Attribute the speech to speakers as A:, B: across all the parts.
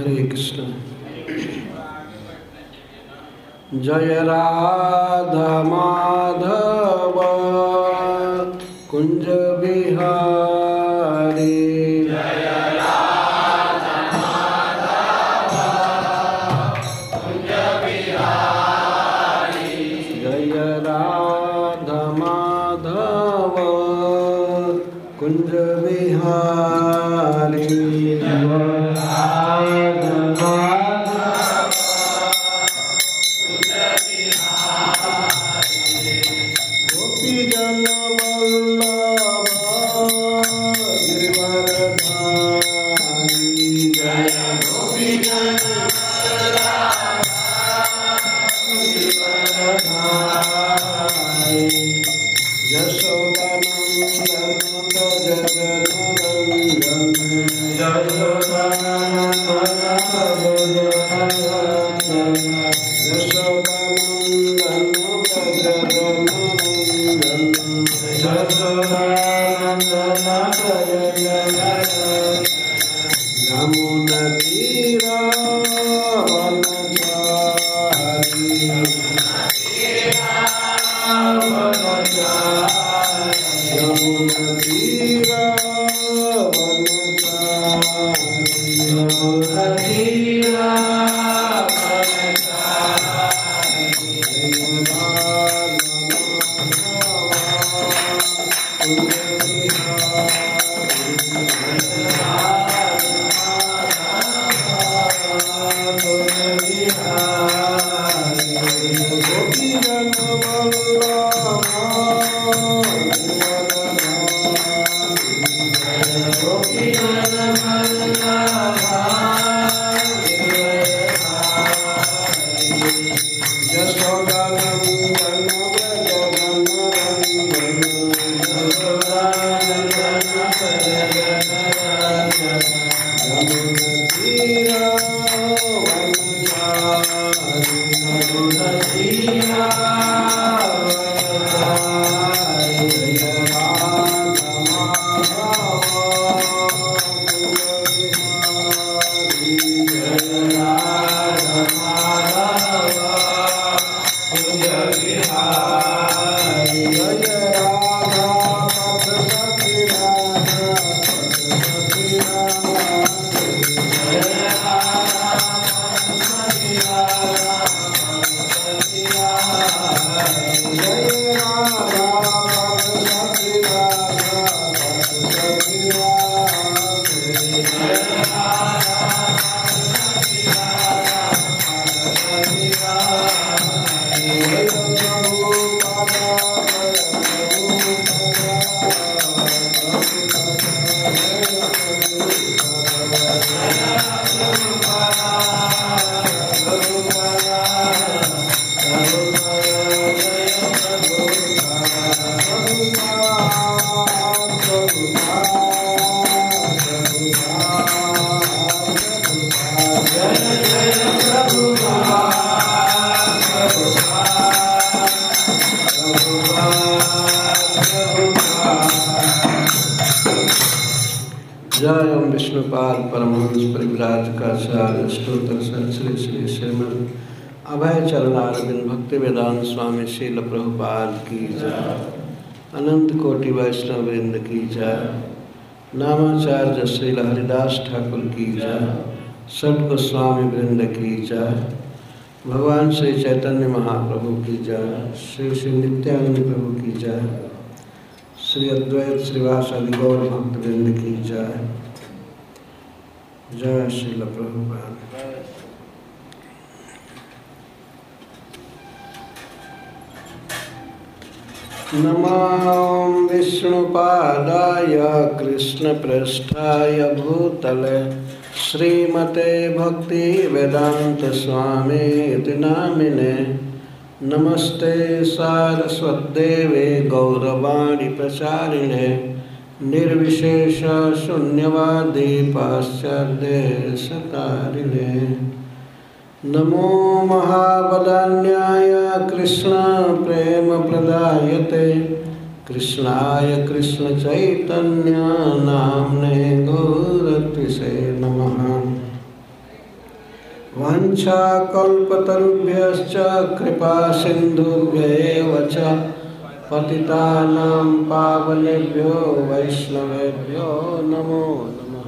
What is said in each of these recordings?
A: हरे कृष्ण। जय राधा माधव। कुंज बिहारी। जय विष्णुपाल परमहंस परिव्राज का चार्य स्त्रोत्र श्री श्री श्रीमद अभय चरणारविंद भक्ति वेदांत स्वामी शील प्रभुपाल की जय। अनंत कोटि वैष्णव वृंद की जय। नामाचार्य श्री हरिदास ठाकुर की जय। सठ गोस्वामी वृंद की जय। भगवान श्री चैतन्य महाप्रभु की जय। श्री श्री नित्यानंद प्रभु की जय। श्री अद्वैत श्रीवास भक्त वृंद की जय। जय श्रील प्रभुपाद नमां विष्णुपादाय कृष्णपृष्ठाय भूतले श्रीमते भक्तिवेदान्तस्वामीति नामिने नमस्ते सारस्वत्देवे गौरवाणी प्रचारिणे निर्विशेष शून्यवादी पाश्चात्यदेशतारिणे नमो महाबलान्याय कृष्णप्रेमप्रदायते कृष्णाय कृष्णचैतन्य नाम्ने गौरत्विषे नमः। वाञ्छाकल्पतरुभ्यश्च कृपा सिन्धुभ्य च। पतितानां पावनेभ्यो वैष्णवेभ्यो नमो नमः।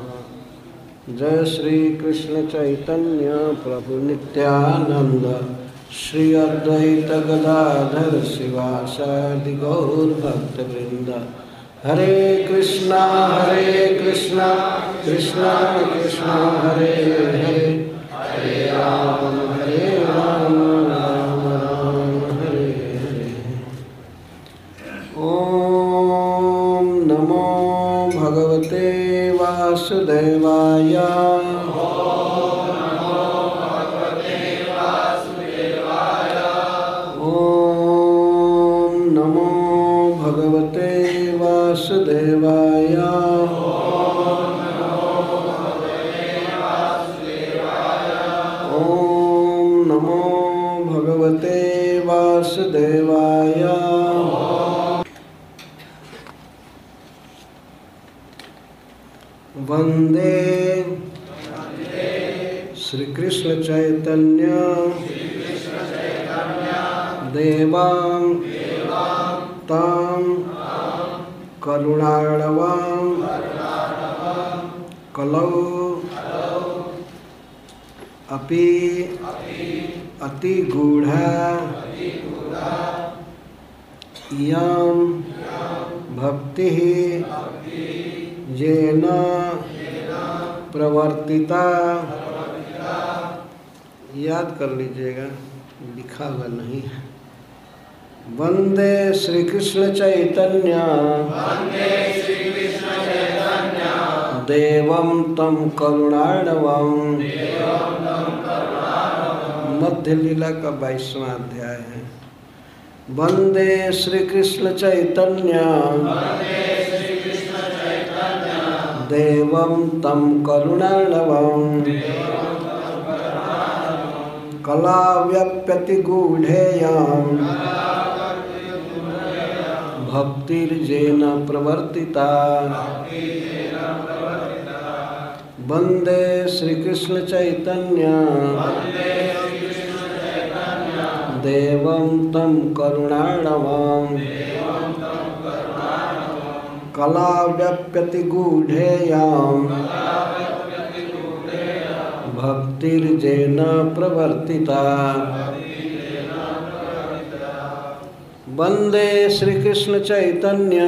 A: जय श्री कृष्ण चैतन्य प्रभु नित्यानंद श्री अद्वैत गदाधर शिवासादि गौरभक्तवृंद हरे कृष्णा हरे कृष्णा कृष्णा कृष्णा, हरे हरे। हरे राम। वंदे श्रीकृष्ण चैतन्य। देवां। करुणाणवां कलौ। अपि। अतिगूढा इयं। भक्तिः। येन प्रवर्तिता। याद कर लीजिएगा, लिखा हुआ नहीं है। वंदे श्री कृष्ण चैतन्य। देवं तम करुणाणवम मध्य लीला का बाईसवां अध्याय है। वंदे श्री कृष्ण चैतन्य। देवं तं करुणाणवम् कलाव्यप्यतिगूढेयाम् भक्तिर्जेन प्रवर्तिता। वंदे श्रीकृष्णचैतन्य। देवं तं करुणाणवाम् कलाव्यप्यतिगूढेयाम्। भक्तिर्जेन प्रवर्तिता वंदे श्रीकृष्णचैतन्य।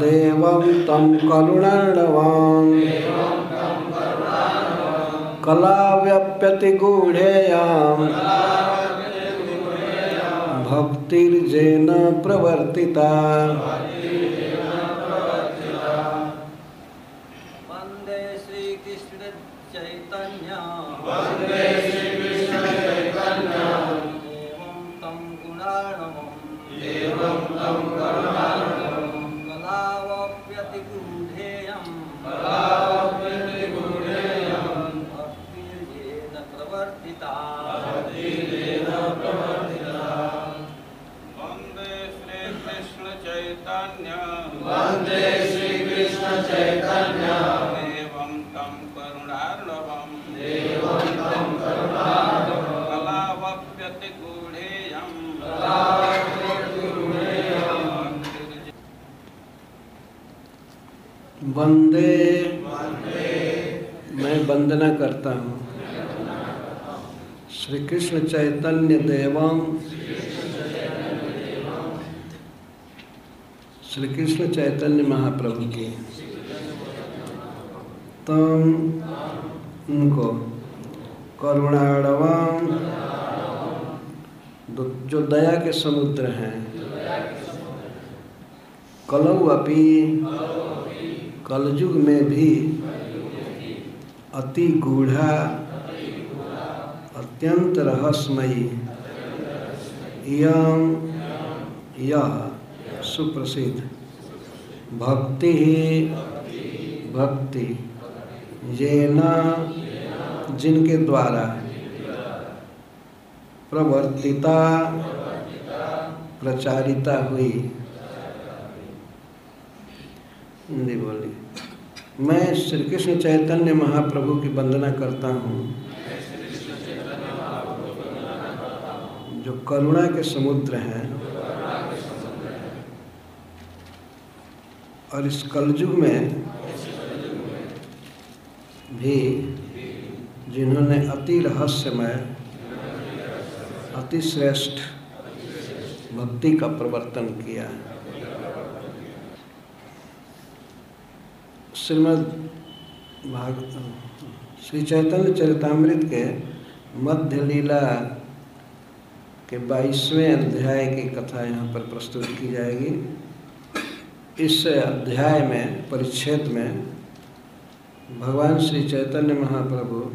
A: देवं तं करुणाणवान् कलाव्यप्यतिगूढेयाम्। भक्तिर्जेन प्रवर्तिता। श्री कृष्ण चैतन्य देवम श्री कृष्ण चैतन्य महाप्रभु की तम उनको करुणाड़वाम जो दया के समुद्र हैं। कलऊ अपी। कलयुग में भी अति गूढ़ा। अत्यंत रहस्यमयी यम यह सुप्रसिद्ध। भक्ति ही भक्ति। ये न जिनके द्वारा प्रवर्तिता, प्रचारिता हुई। बोली मैं श्री कृष्ण चैतन्य महाप्रभु की वंदना करता हूँ। जो करुणा के समुद्र हैं, और इस कलयुग में भी जिन्होंने अति रहस्यमय, अति श्रेष्ठ भक्ति का प्रवर्तन किया है। श्रीमद भाग, श्री चैतन्य चरितमृत के मध्य लीला के बाईसवें अध्याय की कथा यहाँ पर प्रस्तुत की जाएगी। इस अध्याय में, परिच्छेद में, भगवान श्री चैतन्य महाप्रभु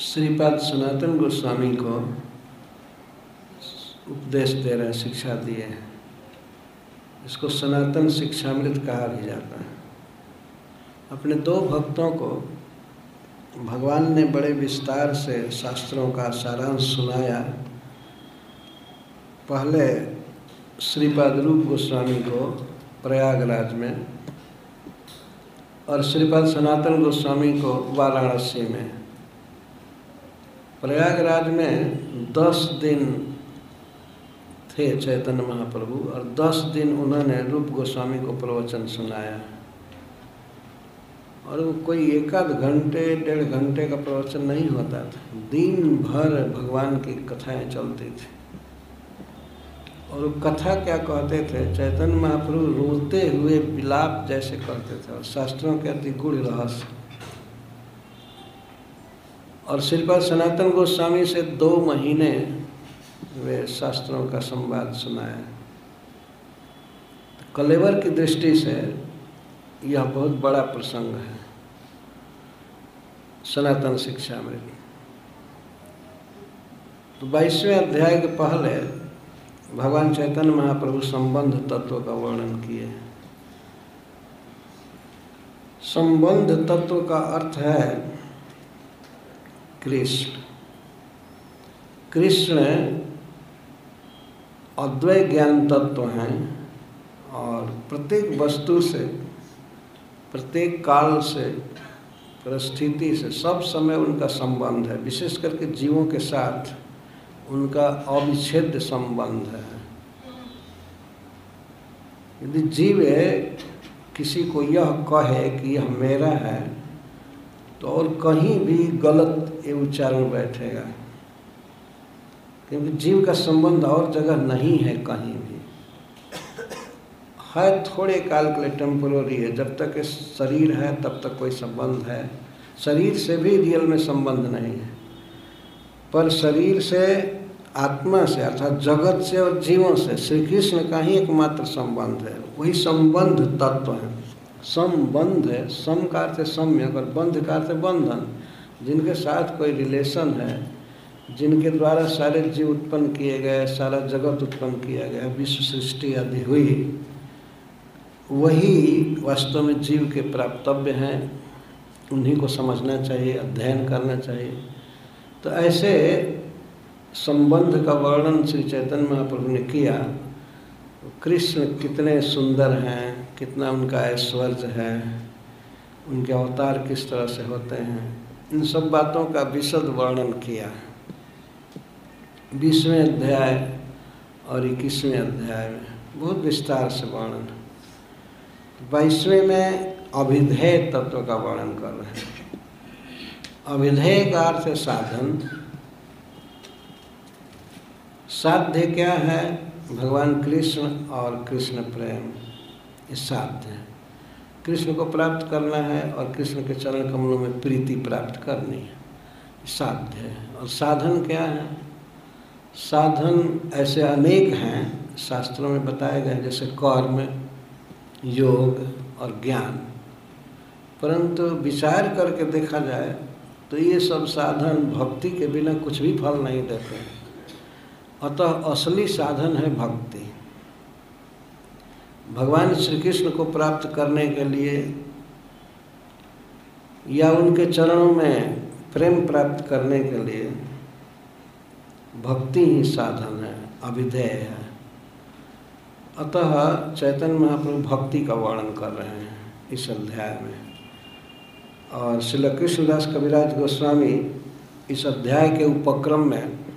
A: श्रीपाद सनातन गोस्वामी को उपदेश दे रहे हैं, शिक्षा दिए हैं। इसको सनातन शिक्षामृत कहा भी जाता है। अपने दो भक्तों को भगवान ने बड़े विस्तार से शास्त्रों का सारांश सुनाया। पहले श्रीपाद रूप गोस्वामी को प्रयागराज में और श्रीपाद सनातन गोस्वामी को वाराणसी में। प्रयागराज में दस दिन थे चैतन्य महाप्रभु और दस दिन उन्होंने रूप गोस्वामी को प्रवचन सुनाया। और वो कोई एक आध घंटे, डेढ़ घंटे का प्रवचन नहीं होता था। दिन भर भगवान की कथाएँ चलती थी। और कथा क्या कहते थे? चैतन्य महाप्रभु रोते हुए विलाप जैसे करते थे और शास्त्रों के अति गुड़ रहस्य। और श्रीपाद सनातन गोस्वामी से दो महीने वे शास्त्रों का संवाद सुनाया। कलेवर की दृष्टि से यह बहुत बड़ा प्रसंग है सनातन शिक्षा में। तो बाईसवें अध्याय के पहले भगवान चैतन्य महाप्रभु संबंध तत्व का वर्णन किए। संबंध तत्व का अर्थ है कृष्ण। कृष्ण अद्वैय ज्ञान तत्व हैं और प्रत्येक वस्तु से, प्रत्येक काल से, परिस्थिति से सब समय उनका संबंध है। विशेष करके जीवों के साथ उनका अविच्छेद संबंध है। यदि जीव किसी को यह कहे कि यह मेरा है तो और कहीं भी गलत ये उच्चारण बैठेगा। क्योंकि जीव का संबंध और जगह नहीं है कहीं भी। है, थोड़े काल के लिए टेम्पोररी है। जब तक शरीर है, तब तक कोई संबंध है। शरीर से भी रियल में संबंध नहीं है। पर शरीर से आत्मा से अर्थात जगत से और जीवों से श्री कृष्ण का ही एकमात्र संबंध है। वही संबंध तत्व है। संबंध है, सम का अर्थ सम्यक और बंध का अर्थ बंधन। जिनके साथ कोई रिलेशन है, जिनके द्वारा सारे जीव उत्पन्न किए गए, सारा जगत उत्पन्न किया गया, विश्व सृष्टि आदि हुई, वही वास्तव में जीव के प्राप्तव्य हैं। उन्हीं को समझना चाहिए, अध्ययन करना चाहिए। तो ऐसे संबंध का वर्णन श्री चैतन्य महाप्रभु ने किया कृष्ण कितने सुंदर हैं, कितना उनका ऐश्वर्य है, उनके अवतार किस तरह से होते हैं, इन सब बातों का विशद वर्णन किया। बीसवें अध्याय और इक्कीसवें अध्याय में बहुत विस्तार से वर्णन। बाईसवें में अभिधेय तत्व का वर्णन कर रहे हैं। अभिधेय का अर्थ साधन साध्य क्या है? भगवान कृष्ण और कृष्ण प्रेम। ये साध्य है। कृष्ण को प्राप्त करना है और कृष्ण के चरण कमलों में प्रीति प्राप्त करनी है। साध्य है। और साधन क्या है? साधन ऐसे अनेक हैं, शास्त्रों में बताए गए जैसे कर्म, योग और ज्ञान। परंतु विचार करके देखा जाए तो ये सब साधन भक्ति के बिना कुछ भी फल नहीं देते। अतः असली साधन है भक्ति। भगवान श्री कृष्ण को प्राप्त करने के लिए या उनके चरणों में प्रेम प्राप्त करने के लिए भक्ति ही साधन है, अभिधेय है। अतः चैतन्य महाप्रभु भक्ति का वर्णन कर रहे हैं इस अध्याय में। और श्री कृष्णदास कविराज गोस्वामी इस अध्याय के उपक्रम में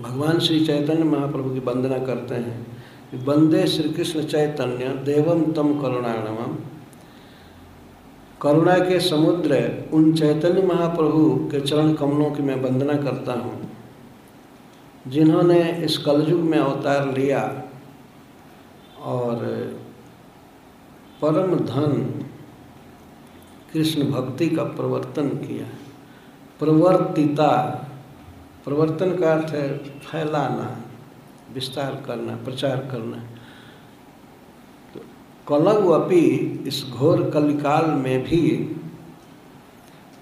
A: भगवान श्री चैतन्य महाप्रभु की वंदना करते हैं। वंदे श्री कृष्ण चैतन्य देवम तम करुणाणम करुणा के समुद्र, उन चैतन्य महाप्रभु के चरण कमलों की मैं वंदना करता हूँ। जिन्होंने इस कलयुग में अवतार लिया और परम धन कृष्ण भक्ति का प्रवर्तन किया। प्रवर्तिता प्रवर्तन का अर्थ है फैलाना, विस्तार करना, प्रचार करना। तो कलव अपी इस घोर कलिकाल में भी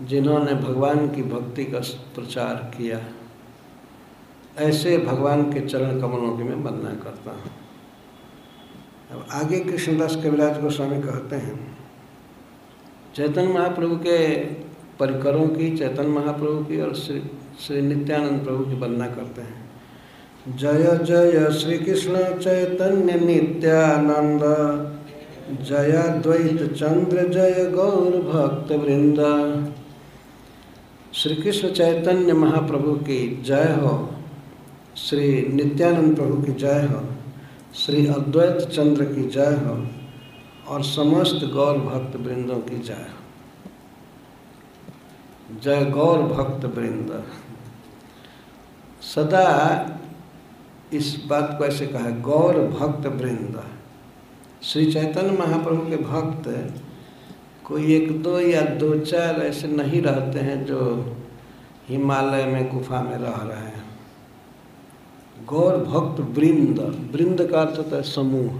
A: जिन्होंने भगवान की भक्ति का प्रचार किया, ऐसे भगवान के चरण कमलों की मैं वंदना करता हूँ। अब आगे कृष्णदास कविराज गोस्वामी कहते हैं, चैतन्य महाप्रभु के परिकरों की, चैतन्य महाप्रभु की और श्री श्री नित्यानंद प्रभु की वंदना करते हैं। जय जय श्री कृष्ण चैतन्य नित्यानंद। जय द्वैत चंद्र, जय गौर भक्त वृंद। श्री कृष्ण चैतन्य महाप्रभु की जय हो। श्री नित्यानंद प्रभु की जय हो। श्री अद्वैत चंद्र की जय हो। और समस्त गौर भक्त वृंदों की जय हो। जय गौर भक्त वृंद। सदा इस बात को ऐसे कहा, गौर भक्त वृंद। श्री चैतन्य महाप्रभु के भक्त कोई एक दो या दो चार ऐसे नहीं रहते हैं जो हिमालय में, गुफा में रह रहे हैं। गौर भक्त वृंद वृंद का अर्थ होता है समूह।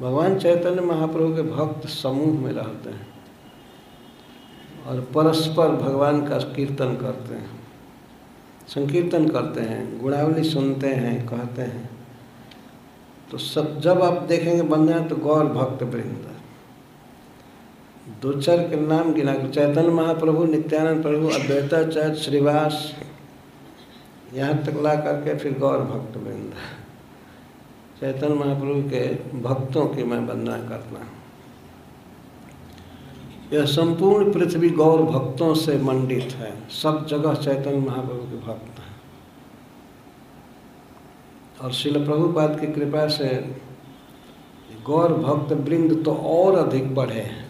A: भगवान चैतन्य महाप्रभु के भक्त समूह में रहते हैं और परस्पर भगवान का कीर्तन करते हैं। संकीर्तन करते हैं, गुणावली सुनते हैं, कहते हैं। तो सब, जब आप देखेंगे बंदना तो गौर भक्त वृंद। दो चार के नाम गिना, चैतन्य महाप्रभु, नित्यानंद प्रभु अद्वैताचार्य श्रीवास, यहाँ तक ला करके फिर गौर भक्त वृंद। चैतन्य महाप्रभु के भक्तों की मैं वंदना करता हूँ। यह संपूर्ण पृथ्वी गौर भक्तों से मंडित है। सब जगह चैतन्य महाप्रभु के भक्त हैं। और शिल प्रभुपाद की कृपा से गौर भक्त वृंद तो और अधिक बढ़े हैं।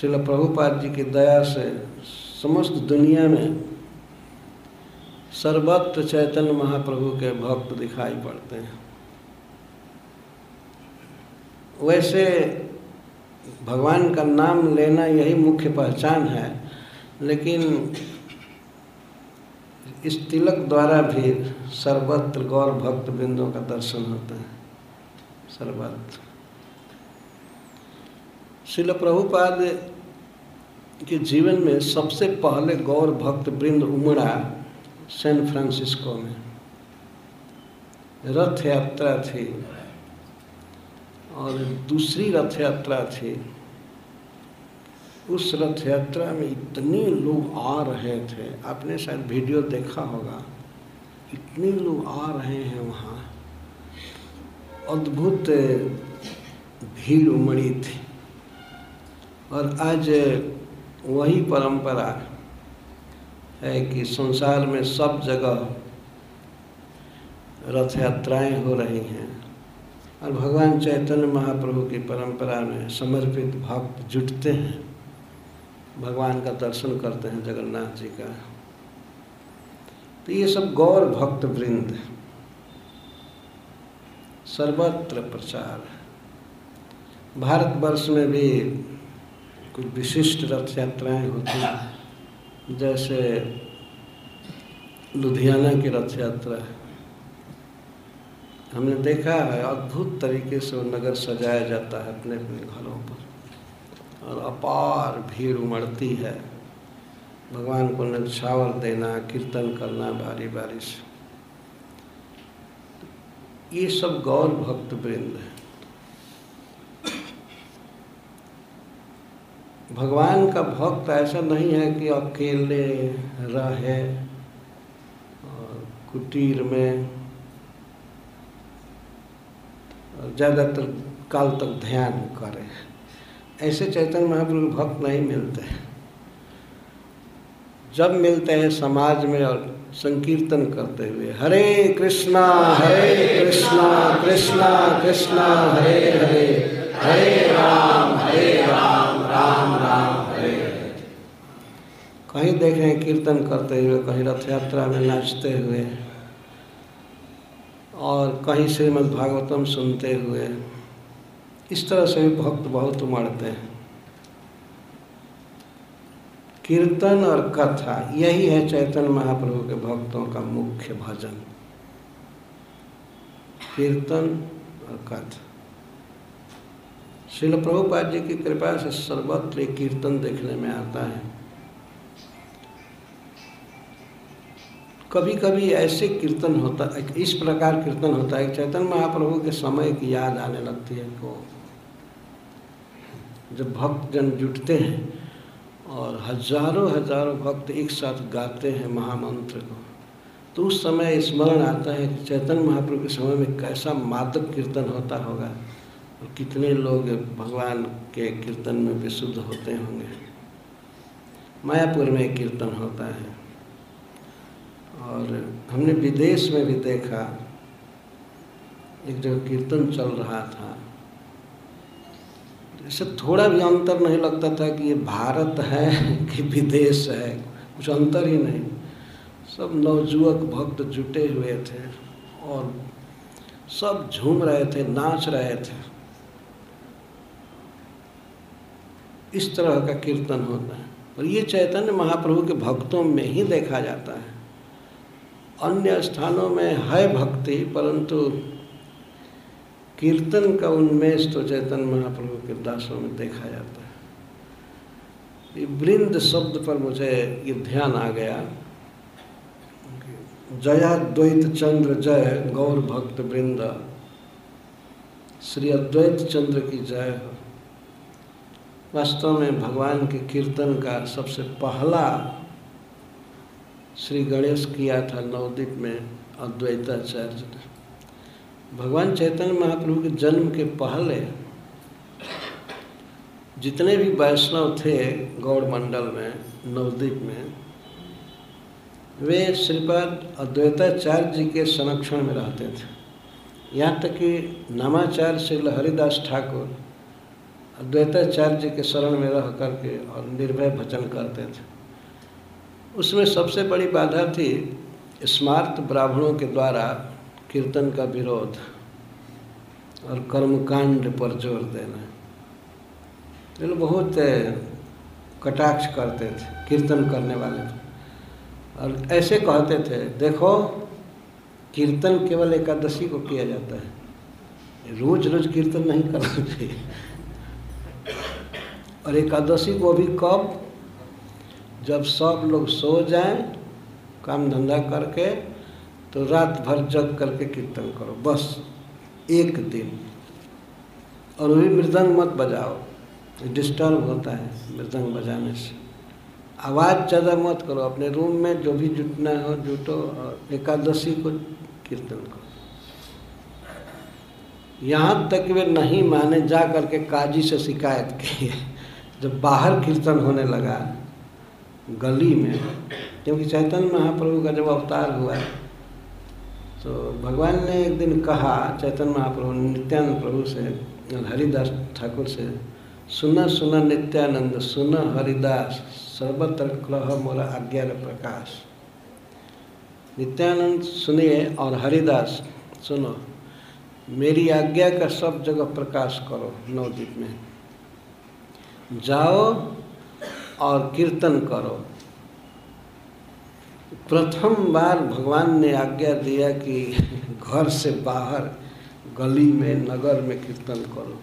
A: शिल प्रभुपाद जी की दया से समस्त दुनिया में सर्वत्र चैतन्य महाप्रभु के भक्त दिखाई पड़ते हैं। वैसे भगवान का नाम लेना यही मुख्य पहचान है, लेकिन इस तिलक द्वारा भी सर्वत्र गौर भक्त बिंदुओं का दर्शन होता है, सर्वत्र। शिल प्रभुपाद के जीवन में सबसे पहले गौर भक्त वृंद उमड़ा सैन फ्रांसिस्को में। रथ यात्रा थी। और दूसरी रथ यात्रा थी। उस रथ यात्रा में इतने लोग आ रहे थे। आपने शायद वीडियो देखा होगा। इतने लोग आ रहे हैं वहाँ। अद्भुत भीड़ उमड़ी थी। और आज वही परंपरा है कि संसार में सब जगह रथ यात्राएँ हो रही हैं। और भगवान चैतन्य महाप्रभु की परंपरा में समर्पित भक्त जुटते हैं। भगवान का दर्शन करते हैं जगन्नाथ जी का। तो ये सब गौर भक्त वृंद सर्वत्र प्रचार है। भारतवर्ष में भी कुछ विशिष्ट रथ यात्राएँ होती हैं। जैसे लुधियाना की रथ यात्रा है। हमने देखा है, अद्भुत तरीके से वो नगर सजाया जाता है अपने अपने घरों पर। और अपार भीड़ उमड़ती है। भगवान को नक्षावर देना, कीर्तन करना बारी बारी से। ये सब गौर भक्त वृंद है। भगवान का भक्त ऐसा नहीं है कि अकेले रहे और कुटीर में ज़्यादातर काल तक ध्यान करें। ऐसे चैतन्य महाप्रभु भक्त नहीं मिलते हैं। जब मिलते हैं समाज में और संकीर्तन करते हुए, हरे कृष्णा हरे कृष्णा कृष्णा कृष्णा, हरे हरे हरे राम हरे राम राम राम, हरे। हरे कहीं देखें कीर्तन करते हुए, कहीं रथ यात्रा में नाचते हुए और कहीं श्रीमद् भागवतम सुनते हुए, इस तरह से भक्त बहुत उमड़ते हैं। कीर्तन और कथा, यही है चैतन्य महाप्रभु के भक्तों का मुख्य भजन। कीर्तन और कथा। शिल प्रभुपाद जी की कृपा से सर्वत्र कीर्तन देखने में आता है। कभी कभी ऐसे कीर्तन होता है इस प्रकार कीर्तन होता है चैतन्य महाप्रभु के समय की याद आने लगती है को जब भक्त जन जुटते हैं और हज़ारों हज़ारों भक्त एक साथ गाते हैं महामंत्र को तो उस समय स्मरण आता है कि चैतन्य महाप्रभु के समय में कैसा मादक कीर्तन होता होगा और कितने लोग भगवान के कीर्तन में विशुद्ध होते होंगे। मायापुर में कीर्तन होता है। और हमने विदेश में भी देखा, एक जगह कीर्तन चल रहा था। इससे थोड़ा भी अंतर नहीं लगता था कि ये भारत है कि विदेश है, कुछ अंतर ही नहीं। सब नवजुवक भक्त जुटे हुए थे और सब झूम रहे थे, नाच रहे थे। इस तरह का कीर्तन होता है। और ये चैतन्य महाप्रभु के भक्तों में ही देखा जाता है। अन्य स्थानों में है भक्ति, परंतु कीर्तन का उन्मेष तो चैतन महाप्रभु के दासों में देखा जाता है। ये वृंद शब्द पर मुझे ये ध्यान आ गया। जया द्वैत चंद्र जय, गौर भक्त वृंद। श्री अद्वैत चंद्र की जय हो। वास्तव में भगवान के कीर्तन का सबसे पहला श्री गणेश किया था नवदीप में अद्वैताचार्य ने। भगवान चैतन्य महाप्रभु के जन्म के पहले जितने भी वैष्णव थे गौड़ मंडल में नवद्वीप में, वे श्रीपाद अद्वैताचार्य जी के संरक्षण में रहते थे। यहाँ तक कि नामाचार्य श्री हरिदास ठाकुर अद्वैताचार्य जी के शरण में रह करके और निर्भय भजन करते थे। उसमें सबसे बड़ी बाधा थी स्मार्त ब्राह्मणों के द्वारा कीर्तन का विरोध और कर्मकांड पर ज़ोर देना। ये लोग बहुत कटाक्ष करते थे, कीर्तन करने वाले। और ऐसे कहते थे, देखो, कीर्तन केवल एकादशी को किया जाता है। रोज रोज कीर्तन नहीं करना चाहिए। और एकादशी को भी कब जब सब लोग सो जाएँ, काम धंधा करके तो रात भर जग करके कीर्तन करो, बस, एक दिन। और वही मृदंग मत बजाओ, डिस्टर्ब होता है मृदंग बजाने से। आवाज़ ज़्यादा मत करो, अपने रूम में जो भी जुटना हो, जुटो और एकादशी को कीर्तन करो। यहाँ तक वे नहीं माने, जा करके काजी से शिकायत की जब बाहर कीर्तन होने लगा गली में, क्योंकि चैतन्य महाप्रभु का जब अवतार हुआ तो भगवान ने एक दिन कहा, चैतन्य महाप्रभु, नित्यानंद प्रभु से, हरिदास ठाकुर से, सुन सुन नित्यानंद, सुन हरिदास, सर्वत्र क्लह मोरा आज्ञा प्रकाश। नित्यानंद सुनिए और हरिदास सुनो, मेरी आज्ञा का सब जगह प्रकाश करो नवदीप में। जाओ और कीर्तन करो। प्रथम बार भगवान ने आज्ञा दिया कि घर से बाहर गली में, नगर में कीर्तन करो।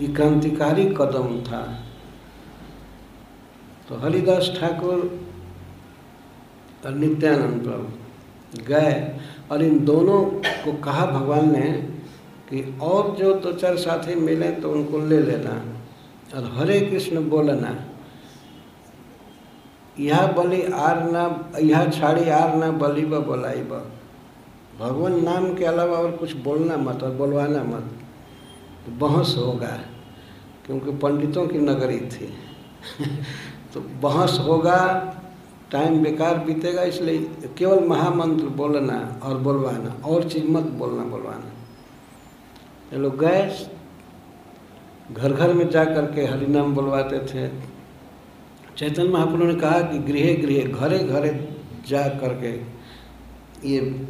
A: ये क्रांतिकारी कदम था। तो हरिदास ठाकुर और नित्यानंद प्रभु गए और इन दोनों को कहा भगवान ने कि और जो दो चार साथी मिले तो उनको ले लेना और हरे कृष्ण बोलना। यह बलि आर ना, यह छाड़ी आर ना, बलि ब, बोलाई ब। भगवान नाम के अलावा और कुछ बोलना मत और बोलवाना मत। तो बहस होगा, क्योंकि पंडितों की नगरी थी। तो बहस होगा, टाइम बेकार बीतेगा, इसलिए केवल महामंत्र बोलना और बोलवाना, और चीज़ मत बोलना, बोलवाना। ये लोग गए, घर घर में जा कर करके हरिनाम बोलवाते थे। चैतन्य महाप्रभु ने कहा कि गृह गृह घरे घरे जा करके ये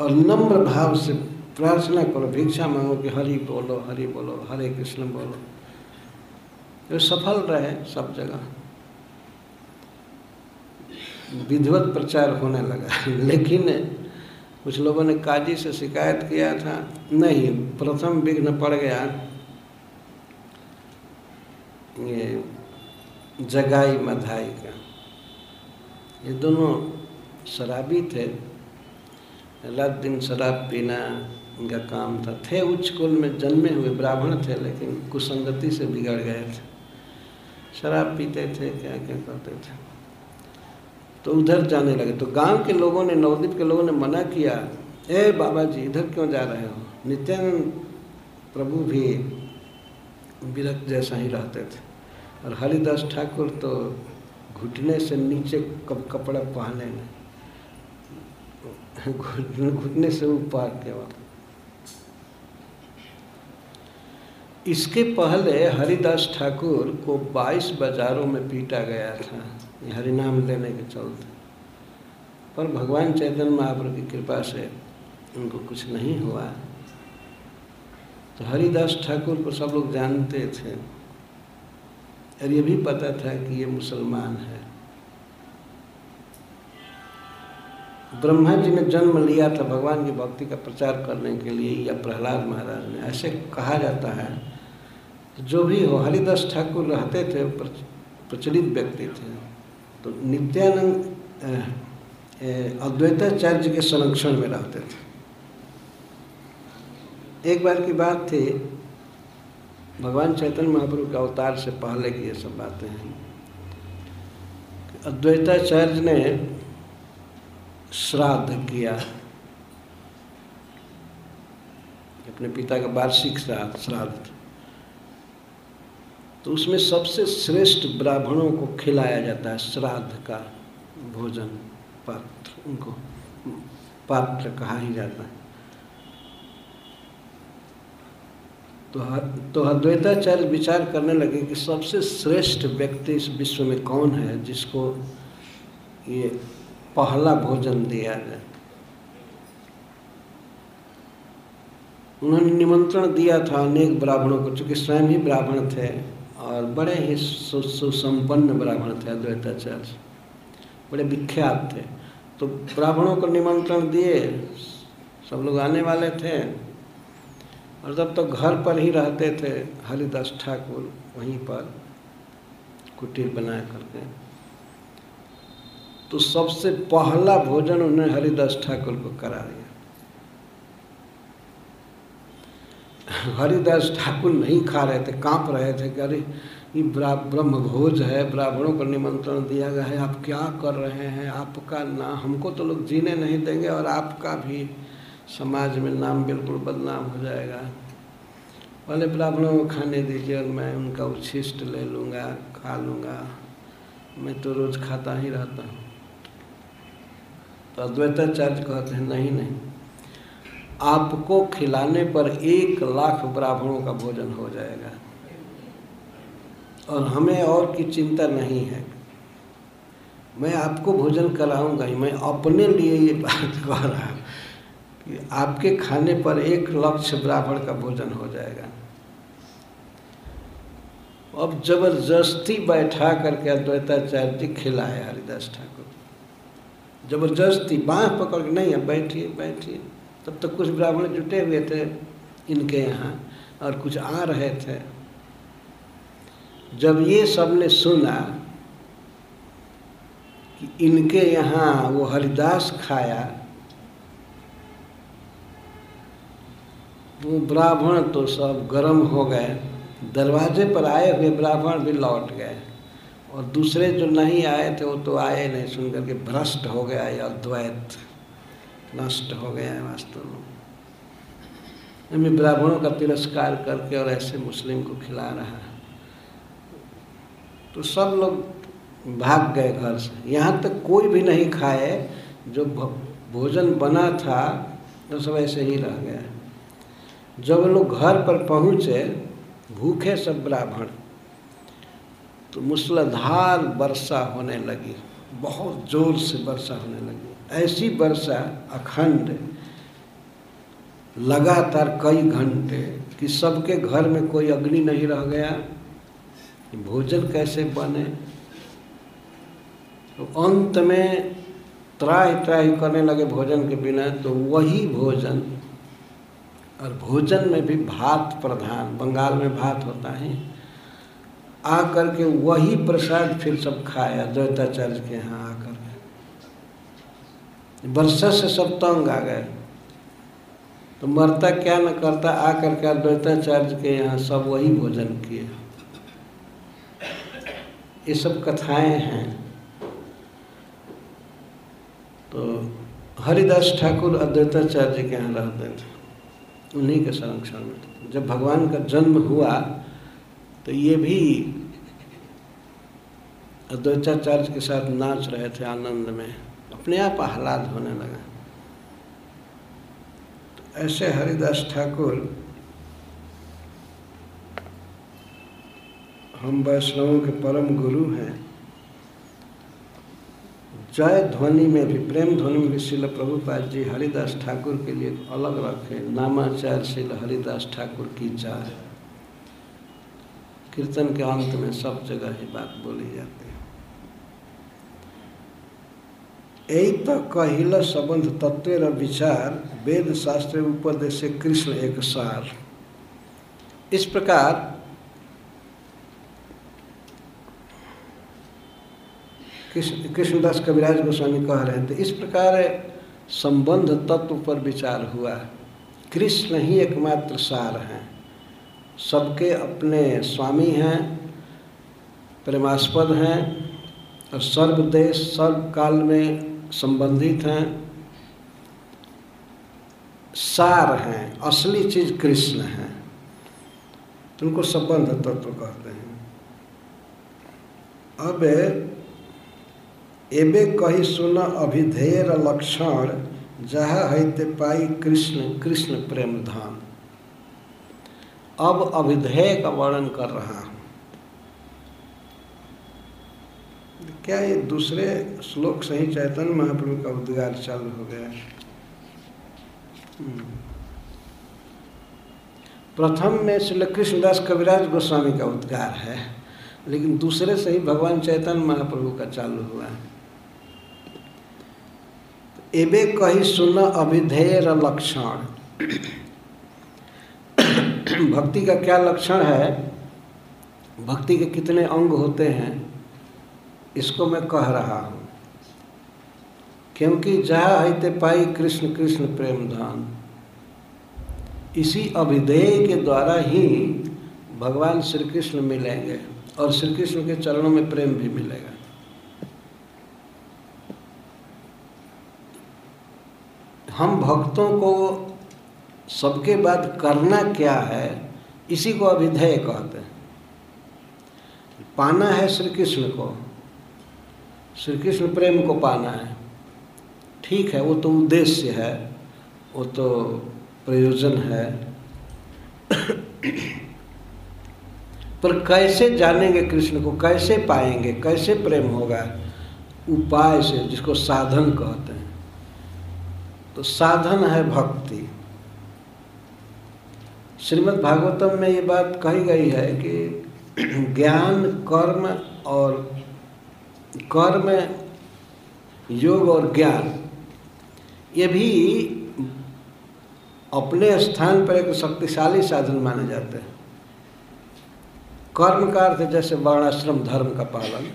A: और नम्र भाव से प्रार्थना करो, भिक्षा मांगो कि हरि बोलो हरि बोलो, हरे कृष्ण बोलो। ये सफल रहे सब जगह। विधिवत प्रचार होने लगा। लेकिन कुछ लोगों ने काजी से शिकायत किया था, नहीं, प्रथम विघ्न पड़ गया। ये जगाई मधाई का। ये दोनों शराबी थे रात दिन शराब पीना इनका काम था। थे उच्च कुल में, जन्मे हुए ब्राह्मण थे, लेकिन कुसंगति से बिगड़ गए थे। शराब पीते थे क्या क्या करते थे। तो उधर जाने लगे। तो गाँव के लोगों ने, नवदीप के लोगों ने मना किया, ए बाबा जी इधर क्यों जा रहे हो? नित्यानंद प्रभु भी विरक्त जैसा ही रहते थे। और हरिदास ठाकुर तो घुटने से नीचे कब कपड़ा पहने नहीं घुटने से ऊपर के केवल इसके पहले हरिदास ठाकुर को 22 बाजारों में पीटा गया था हरिनाम लेने के चलते। पर भगवान चैतन्य महाप्रभु की कृपा से उनको कुछ नहीं हुआ। तो हरिदास ठाकुर को सब लोग जानते थे। और ये भी पता था कि ये मुसलमान है। ब्रह्मा जी ने जन्म लिया था भगवान की भक्ति का प्रचार करने के लिए या प्रहलाद महाराज ने। ऐसे कहा जाता है जो भी हो, हरिदास ठाकुर रहते थे प्रचलित व्यक्ति थे। तो नित्यानंद अद्वैताचार्य के संरक्षण में रहते थे। एक बार की बात थी भगवान चैतन्य महाप्रभु के अवतार से पहले की ये सब बातें हैं। अद्वैताचार्य ने श्राद्ध किया। अपने पिता का वार्षिक श्राद्ध श्राद्ध। तो उसमें सबसे श्रेष्ठ ब्राह्मणों को खिलाया जाता है श्राद्ध का भोजन पात्र, उनको पात्र कहा ही जाता है। तो तो अद्वैताचार्य विचार करने लगे कि सबसे श्रेष्ठ व्यक्ति इस विश्व में कौन है जिसको ये पहला भोजन दिया जाए? उन्होंने निमंत्रण दिया था अनेक ब्राह्मणों को, चूँकि स्वयं ही ब्राह्मण थे और बड़े ही सुसंपन्न ब्राह्मण थे अद्वैताचार्य, बड़े विख्यात थे। तो ब्राह्मणों को निमंत्रण दिए, सब लोग आने वाले थे। और तब तो घर पर ही रहते थे, हरिदास ठाकुर वहीं पर कुटीर बना करके तो सबसे पहला भोजन उन्हें हरिदास ठाकुर को करा दिया। हरिदास ठाकुर नहीं खा रहे थे, काँप रहे थे कि अरे, ये ब्रह्म भोज है, ब्राह्मणों को निमंत्रण दिया गया है, आप क्या कर रहे हैं, आपका ना, हमको तो लोग जीने नहीं देंगे और आपका भी समाज में नाम बिल्कुल बदनाम हो जाएगा। पहले ब्राह्मणों को खाने दीजिए और मैं उनका उच्छिष्ट ले लूँगा, खा लूँगा। मैं तो रोज़ खाता ही रहता हूँ। तो अद्वैताचार्य कहते हैं, नहीं नहीं। आपको खिलाने पर एक लाख ब्राह्मणों का भोजन हो जाएगा। और हमें और की चिंता नहीं है। मैं आपको भोजन कराऊँगा ही। मैं अपने लिए ये बात कह रहा कि आपके खाने पर एक लक्ष्य ब्राह्मण का भोजन हो जाएगा। अब ज़बरदस्ती बैठा करके अद्वैताचार्य जी खिलाए हरिदास ठाकुर। ज़बरदस्ती बाँह पकड़ के, नहीं बैठिए बैठिए। तब तक कुछ ब्राह्मण जुटे हुए थे इनके यहाँ और कुछ आ रहे थे। जब ये सबने सुना कि इनके यहाँ वो हरिदास खाया वो ब्राह्मण तो सब गर्म हो गए, दरवाजे पर आए हुए ब्राह्मण भी लौट गए। और दूसरे जो नहीं आए थे, वो तो आए नहीं सुन करके भ्रष्ट हो गया या अद्वैत। नष्ट हो गया है वास्तव में। मैं ब्राह्मणों का तिरस्कार करके और ऐसे मुस्लिम को खिला रहा है। तो सब लोग भाग गए घर से। यहाँ तक कोई भी नहीं खाए, जो भोजन बना था तो सब ऐसे ही रह गया जब लोग घर पर पहुँचे, भूखे सब ब्राह्मण तो मूसलाधार वर्षा होने लगी। बहुत ज़ोर से वर्षा होने लगी। ऐसी वर्षा अखंड, लगातार कई घंटे कि सबके घर में कोई अग्नि नहीं रह गया। भोजन कैसे बने? तो अंत में त्राही त्राही करने लगे भोजन के बिना। तो वही भोजन और भोजन में भी भात प्रधान, बंगाल में भात होता है। आ करके वही प्रसाद फिर सब खाया, द्वैताचार्य के यहाँ आकर के। वर्षा से सब तंग आ गए। तो मरता क्या न करता आ करके द्वैताचार्य के यहाँ सब वही भोजन किए। ये सब कथाएँ हैं। तो हरिदास ठाकुर अद्वैताचार्य के यहाँ रहते थे। उन्हीं के संरक्षण में जब भगवान का जन्म हुआ तो ये भी अद्वैताचार्य के साथ नाच रहे थे आनंद में। अपने आप आह्लाद होने लगा। तो ऐसे हरिदास ठाकुर, हम वैष्णवों के परम गुरु हैं। जय ध्वनि में भी, प्रेम ध्वनि में भी शिल प्रभुपाद जी हरिदास ठाकुर के लिए अलग रखे। नामाचार्य शिल हरिदास ठाकुर की जय कीर्तन के अंत में सब जगह ही बात बोली जाती है। यही तो कहिल संबंध तत्व और विचार वेद शास्त्र उपदेश कृष्ण एक सार। इस प्रकार कृष्ण, कृष्णदास कविराज गोस्वामी कह रहे थे इस प्रकार संबंध तत्व पर विचार हुआ कृष्ण ही एकमात्र सार हैं। सबके अपने स्वामी हैं, प्रेमास्पद हैं और सर्वदेश सर्व काल में संबंधित हैं। सार हैं, असली चीज़ कृष्ण है। तो उनको संबंध तत्व कहते हैं। अब एबे कही सुन अभिधेयर लक्षण, जहाँ हैते पाई कृष्ण कृष्ण प्रेम धाम। अब अभिधेय का वर्णन कर रहा हूँ। क्या ये दूसरे श्लोक से ही चैतन्य महाप्रभु का उद्गार चालू हो गया? प्रथम में श्री कृष्णदास कविराज गोस्वामी का उद्गार है, लेकिन दूसरे से ही भगवान चैतन्य महाप्रभु का चालू हुआ। है एबे कही सुन अभिधेय लक्षण। भक्ति का क्या लक्षण है? भक्ति के कितने अंग होते हैं, इसको मैं कह रहा हूँ। क्योंकि जहाँ हैते पाई कृष्ण कृष्ण प्रेम धान इसी अभिधेय के द्वारा ही भगवान श्री कृष्ण मिलेंगे और श्री कृष्ण के चरणों में प्रेम भी मिलेगा। हम भक्तों को सबके बाद करना क्या है, इसी को अभिधेय कहते हैं। पाना है श्री कृष्ण को। श्री कृष्ण प्रेम को पाना है। ठीक है, वो तो उद्देश्य है, वो तो प्रयोजन है। पर कैसे जानेंगे कृष्ण को, कैसे पाएँगे, कैसे प्रेम होगा? उपाय से, जिसको साधन कहते हैं। तो साधन है भक्ति। श्रीमद् भागवतम में ये बात कही गई है कि ज्ञान, कर्म और कर्म, योग और ज्ञान, ये भी अपने स्थान पर एक शक्तिशाली साधन माने जाते हैं। कर्म का अर्थ जैसे वर्णाश्रम, धर्म का पालन।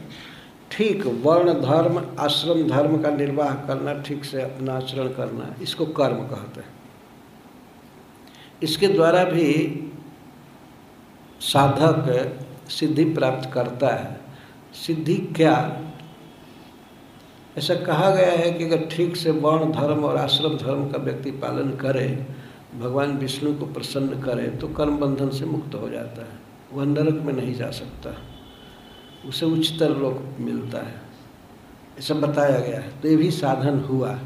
A: ठीक वर्ण धर्म आश्रम धर्म का निर्वाह करना, ठीक से अपना आचरण करना, इसको कर्म कहते हैं। इसके द्वारा भी साधक सिद्धि प्राप्त करता है। सिद्धि क्या? ऐसा कहा गया है कि अगर ठीक से वर्ण धर्म और आश्रम धर्म का व्यक्ति पालन करे, भगवान विष्णु को प्रसन्न करे तो कर्म बंधन से मुक्त हो जाता है। वह नरक में नहीं जा सकता। उसे उच्चतर लोक मिलता है। ऐसा बताया गया है। तो ये भी साधन हुआ।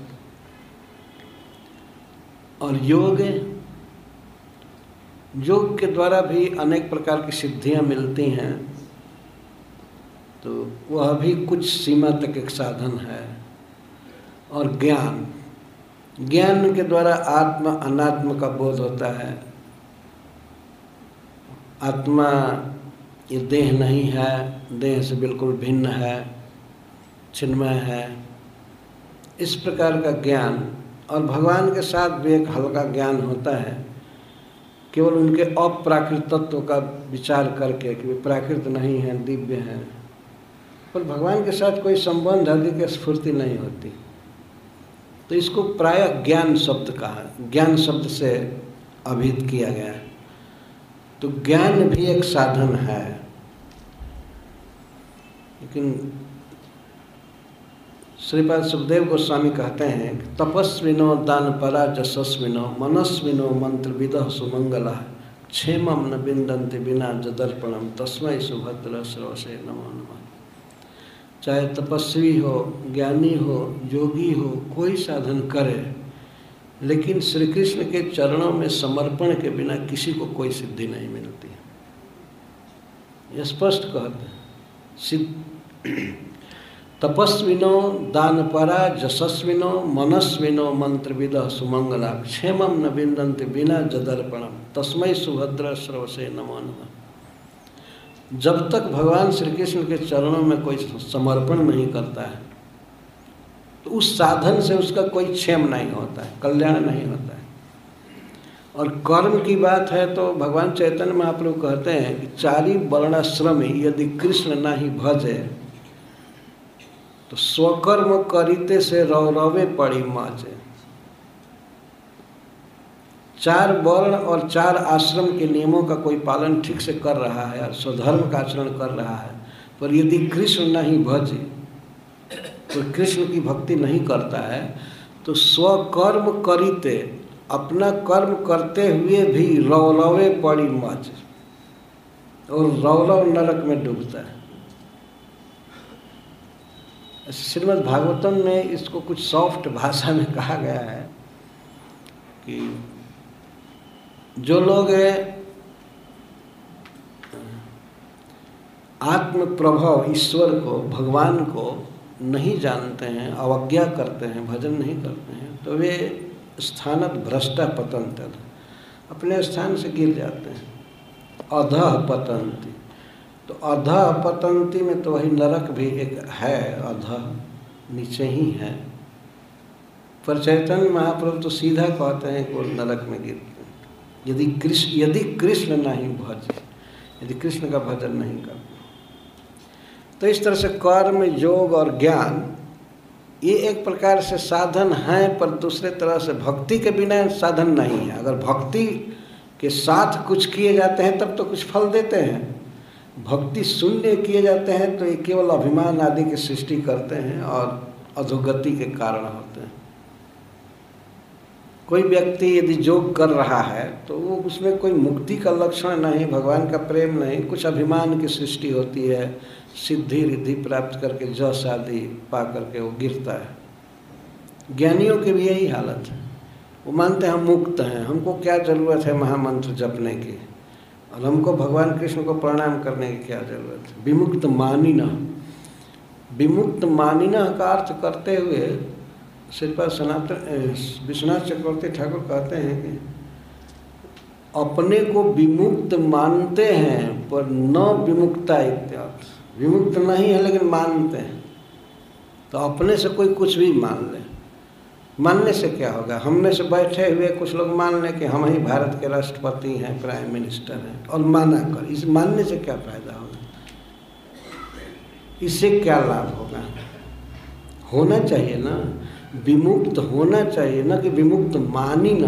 A: और योग योग के द्वारा भी अनेक प्रकार की सिद्धियाँ मिलती हैं। तो वह भी कुछ सीमा तक एक साधन है। और ज्ञान ज्ञान के द्वारा आत्मा अनात्म का बोध होता है। आत्मा ये देह नहीं है। देह से बिल्कुल भिन्न है, चिन्मय है। इस प्रकार का ज्ञान और भगवान के साथ भी एक हल्का ज्ञान होता है। केवल उनके अप्राकृत तत्व का विचार करके कि वे प्राकृत नहीं हैं, दिव्य हैं। पर भगवान के साथ कोई संबंध आदि की स्फूर्ति नहीं होती। तो इसको प्राय ज्ञान शब्द कहा, ज्ञान शब्द से अभिहित किया गया। तो ज्ञान भी एक साधन है। लेकिन श्रीपाद सुखदेव गोस्वामी कहते हैं तपस्विनो दान परा जशस्विनो मनस्विनो मंत्र विद सुमंगला, क्षेम न बिंदंति बिना जदर्पणम तस्मय सुभद्र सर्वसे नमो नमः। चाहे तपस्वी हो, ज्ञानी हो, योगी हो, कोई साधन करे, लेकिन श्री कृष्ण के चरणों में समर्पण के बिना किसी को कोई सिद्धि नहीं मिलती। स्पष्ट कहते हैं। तपस्विनो दानपरा जशस्विनो मनस्विनो मंत्रविद सुमंगला क्षेमम न बिंदंति बिना जदर्पणम तस्मय सुभद्र श्रवसे नमो नमः जब तक भगवान श्री कृष्ण के चरणों में कोई समर्पण नहीं करता है तो उस साधन से उसका कोई क्षेम नहीं होता है, कल्याण नहीं होता है। और कर्म की बात है तो भगवान चैतन्य में आप लोग कहते हैं कि चारी वर्णाश्रम यदि कृष्ण ना ही भजे तो स्वकर्म करीते से रौरवे पड़ी माचे चार वर्ण और चार आश्रम के नियमों का कोई पालन ठीक से कर रहा है और स्वधर्म का आचरण कर रहा है, पर यदि कृष्ण नहीं भजे तो कृष्ण की भक्ति नहीं करता है तो स्वकर्म करीते, अपना कर्म करते हुए भी रौरवे पड़ी मच और रौरव नरक में डूबता है। श्रीमद् भागवतम में इसको कुछ सॉफ्ट भाषा में कहा गया है कि जो लोग आत्म प्रभाव ईश्वर को, भगवान को नहीं जानते हैं, अवज्ञा करते हैं, भजन नहीं करते हैं तो वे स्थानत भ्रष्टा पतंत अपने स्थान से गिर जाते हैं। अधः पतंती। तो अधः पतंती में तो वही नरक भी एक है अधः नीचे ही है। पर चैतन्य महाप्रभु तो सीधा कहते हैं कि नरक में गिरते यदि कृष्ण यदि कृष्ण नहीं भजे, यदि कृष्ण का भजन नहीं करते तो इस तरह से कर्म, योग और ज्ञान, ये एक प्रकार से साधन है, पर दूसरे तरह से भक्ति के बिना साधन नहीं है। अगर भक्ति के साथ कुछ किए जाते हैं, तब तो कुछ फल देते हैं। भक्ति शून्य किए जाते हैं तो ये केवल अभिमान आदि की सृष्टि करते हैं और अधोगति के कारण होते हैं। कोई व्यक्ति यदि योग कर रहा है तो वो उसमें कोई मुक्ति का लक्षण नहीं, भगवान का प्रेम नहीं, कुछ अभिमान की सृष्टि होती है, सिद्धि रिद्धि प्राप्त करके जस आदि पा करके वो गिरता है। ज्ञानियों की भी यही हालत है। वो मानते हैं हम मुक्त हैं, हमको क्या ज़रूरत है महामंत्र जपने की? और हमको भगवान कृष्ण को प्रणाम करने की क्या ज़रूरत है? विमुक्त मानिना। विमुक्त मानिना का अर्थ करते हुए श्रीपा सनातन विश्वनाथ चक्रवर्ती ठाकुर कहते हैं कि अपने को विमुक्त मानते हैं पर न विमुक्ता इत्यादि। विमुक्त नहीं है लेकिन मानते हैं। तो अपने से कोई कुछ भी मान ले। मानने से क्या होगा? हमने से बैठे हुए कुछ लोग मान लें कि हम ही भारत के राष्ट्रपति हैं प्राइम मिनिस्टर हैं, और माना कर, इस मानने से क्या फ़ायदा होगा? इससे क्या लाभ होगा? होना चाहिए ना? विमुक्त होना चाहिए ना कि विमुक्त मानी ना।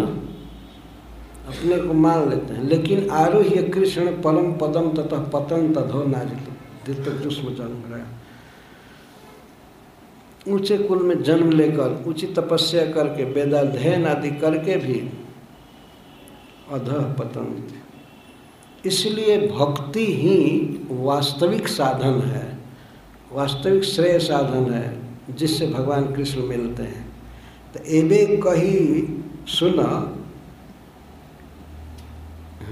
A: अपने को मान लेते हैं, लेकिन आरोह्य कृष्ण परम पदम तथा पतन तधो नाजित दुष्म जन्म रहा। ऊँचे कुल में जन्म लेकर, ऊँची तपस्या करके वेदाध्ययन आदि करके भी अधः पतंत इसलिए भक्ति ही वास्तविक साधन है, वास्तविक श्रेय साधन है, जिससे भगवान कृष्ण मिलते हैं। तो एबे कही सुना,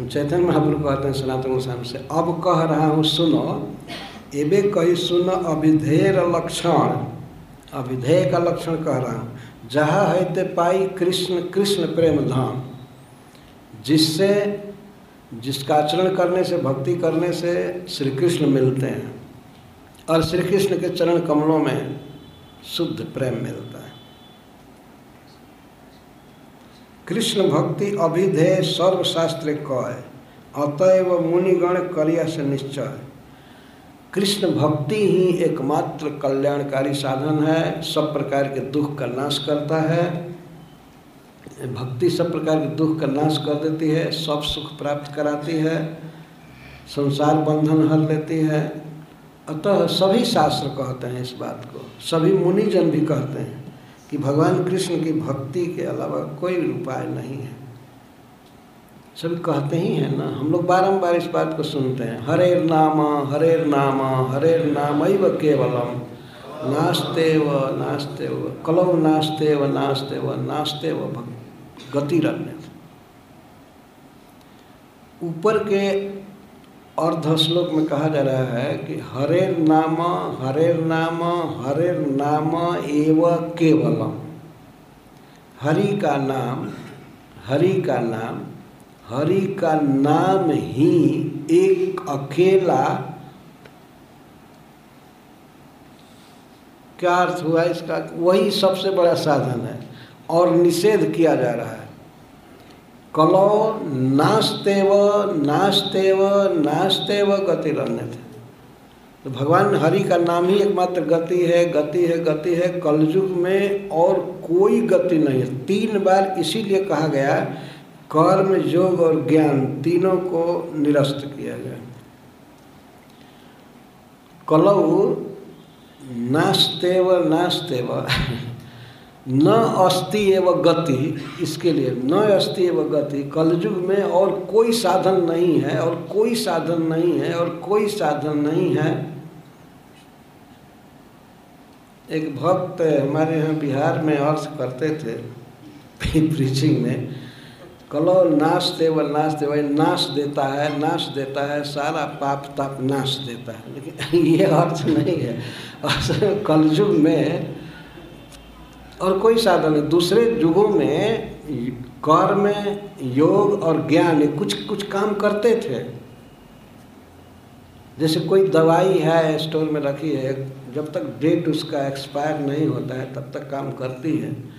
A: चैतन्य महाप्रभु कहते हैं, सनातन गोस्वामी से, अब कह रहा हूँ, सुनो, एबे कही सुन अविधेयर लक्षण। अविधेय का लक्षण कह रहा हूँ। जहाँ है ते पाई कृष्ण कृष्ण प्रेम धाम। जिससे, जिसका आचरण करने से, भक्ति करने से श्री कृष्ण मिलते हैं। और श्री कृष्ण के चरण कमलों में शुद्ध प्रेम मिलता है। कृष्ण भक्ति अभिधेय सर्वशास्त्र कय अतएव मुनिगण करिया से निश्चय कृष्ण भक्ति ही एकमात्र कल्याणकारी साधन है। सब प्रकार के दुख का नाश करता है। भक्ति सब प्रकार के दुख का नाश कर देती है, सब सुख प्राप्त कराती है, संसार बंधन हर लेती है। अतः सभी शास्त्र कहते हैं इस बात को, सभी मुनिजन भी कहते हैं कि भगवान कृष्ण की भक्ति के अलावा कोई उपाय नहीं है। सभी कहते ही हैं ना, हम लोग बारम्बार इस बात को सुनते हैं, हरेर नाम हरेर नाम हरेर नाम केवलम नास्ते व नास्ते व कलौ नास्ते व नास्ते व नास्ते व गतिरण्य ऊपर के अर्ध श्लोक में कहा जा रहा है कि हरेर नाम हरेर नाम हरेर नाम एव केवलम। हरि का नाम, हरि का नाम हरि का नाम ही एक अकेला क्या अर्थ हुआ इसका? वही सबसे बड़ा साधन है और निषेध किया जा रहा है। कलो नास्तेव नास्तेव व गति रहने थे तो भगवान हरि का नाम ही एकमात्र गति है गति है गति है। कलयुग में और कोई गति नहीं है। तीन बार इसीलिए कहा गया कर्म, योग और ज्ञान तीनों को निरस्त किया गया कलऊ नास्तेव नास्तेव, न अस्ति एवं गति, इसके लिए न अस्ति एवं गति, कलयुग में और कोई साधन नहीं है, और कोई साधन नहीं है, और कोई साधन नहीं है। एक भक्त हमारे यहाँ बिहार में अर्थ करते थे प्रीचिंग में कलो नाश देव नाश देव नाश देता है, नाश देता है, सारा पाप ताप नाश देता है। लेकिन ये अर्थ नहीं है। कलयुग में और कोई साधन नहीं। दूसरे युगों में कर्म, योग और ज्ञान कुछ कुछ काम करते थे। जैसे कोई दवाई है, स्टोर में रखी है, जब तक डेट उसका एक्सपायर नहीं होता है, तब तक काम करती है।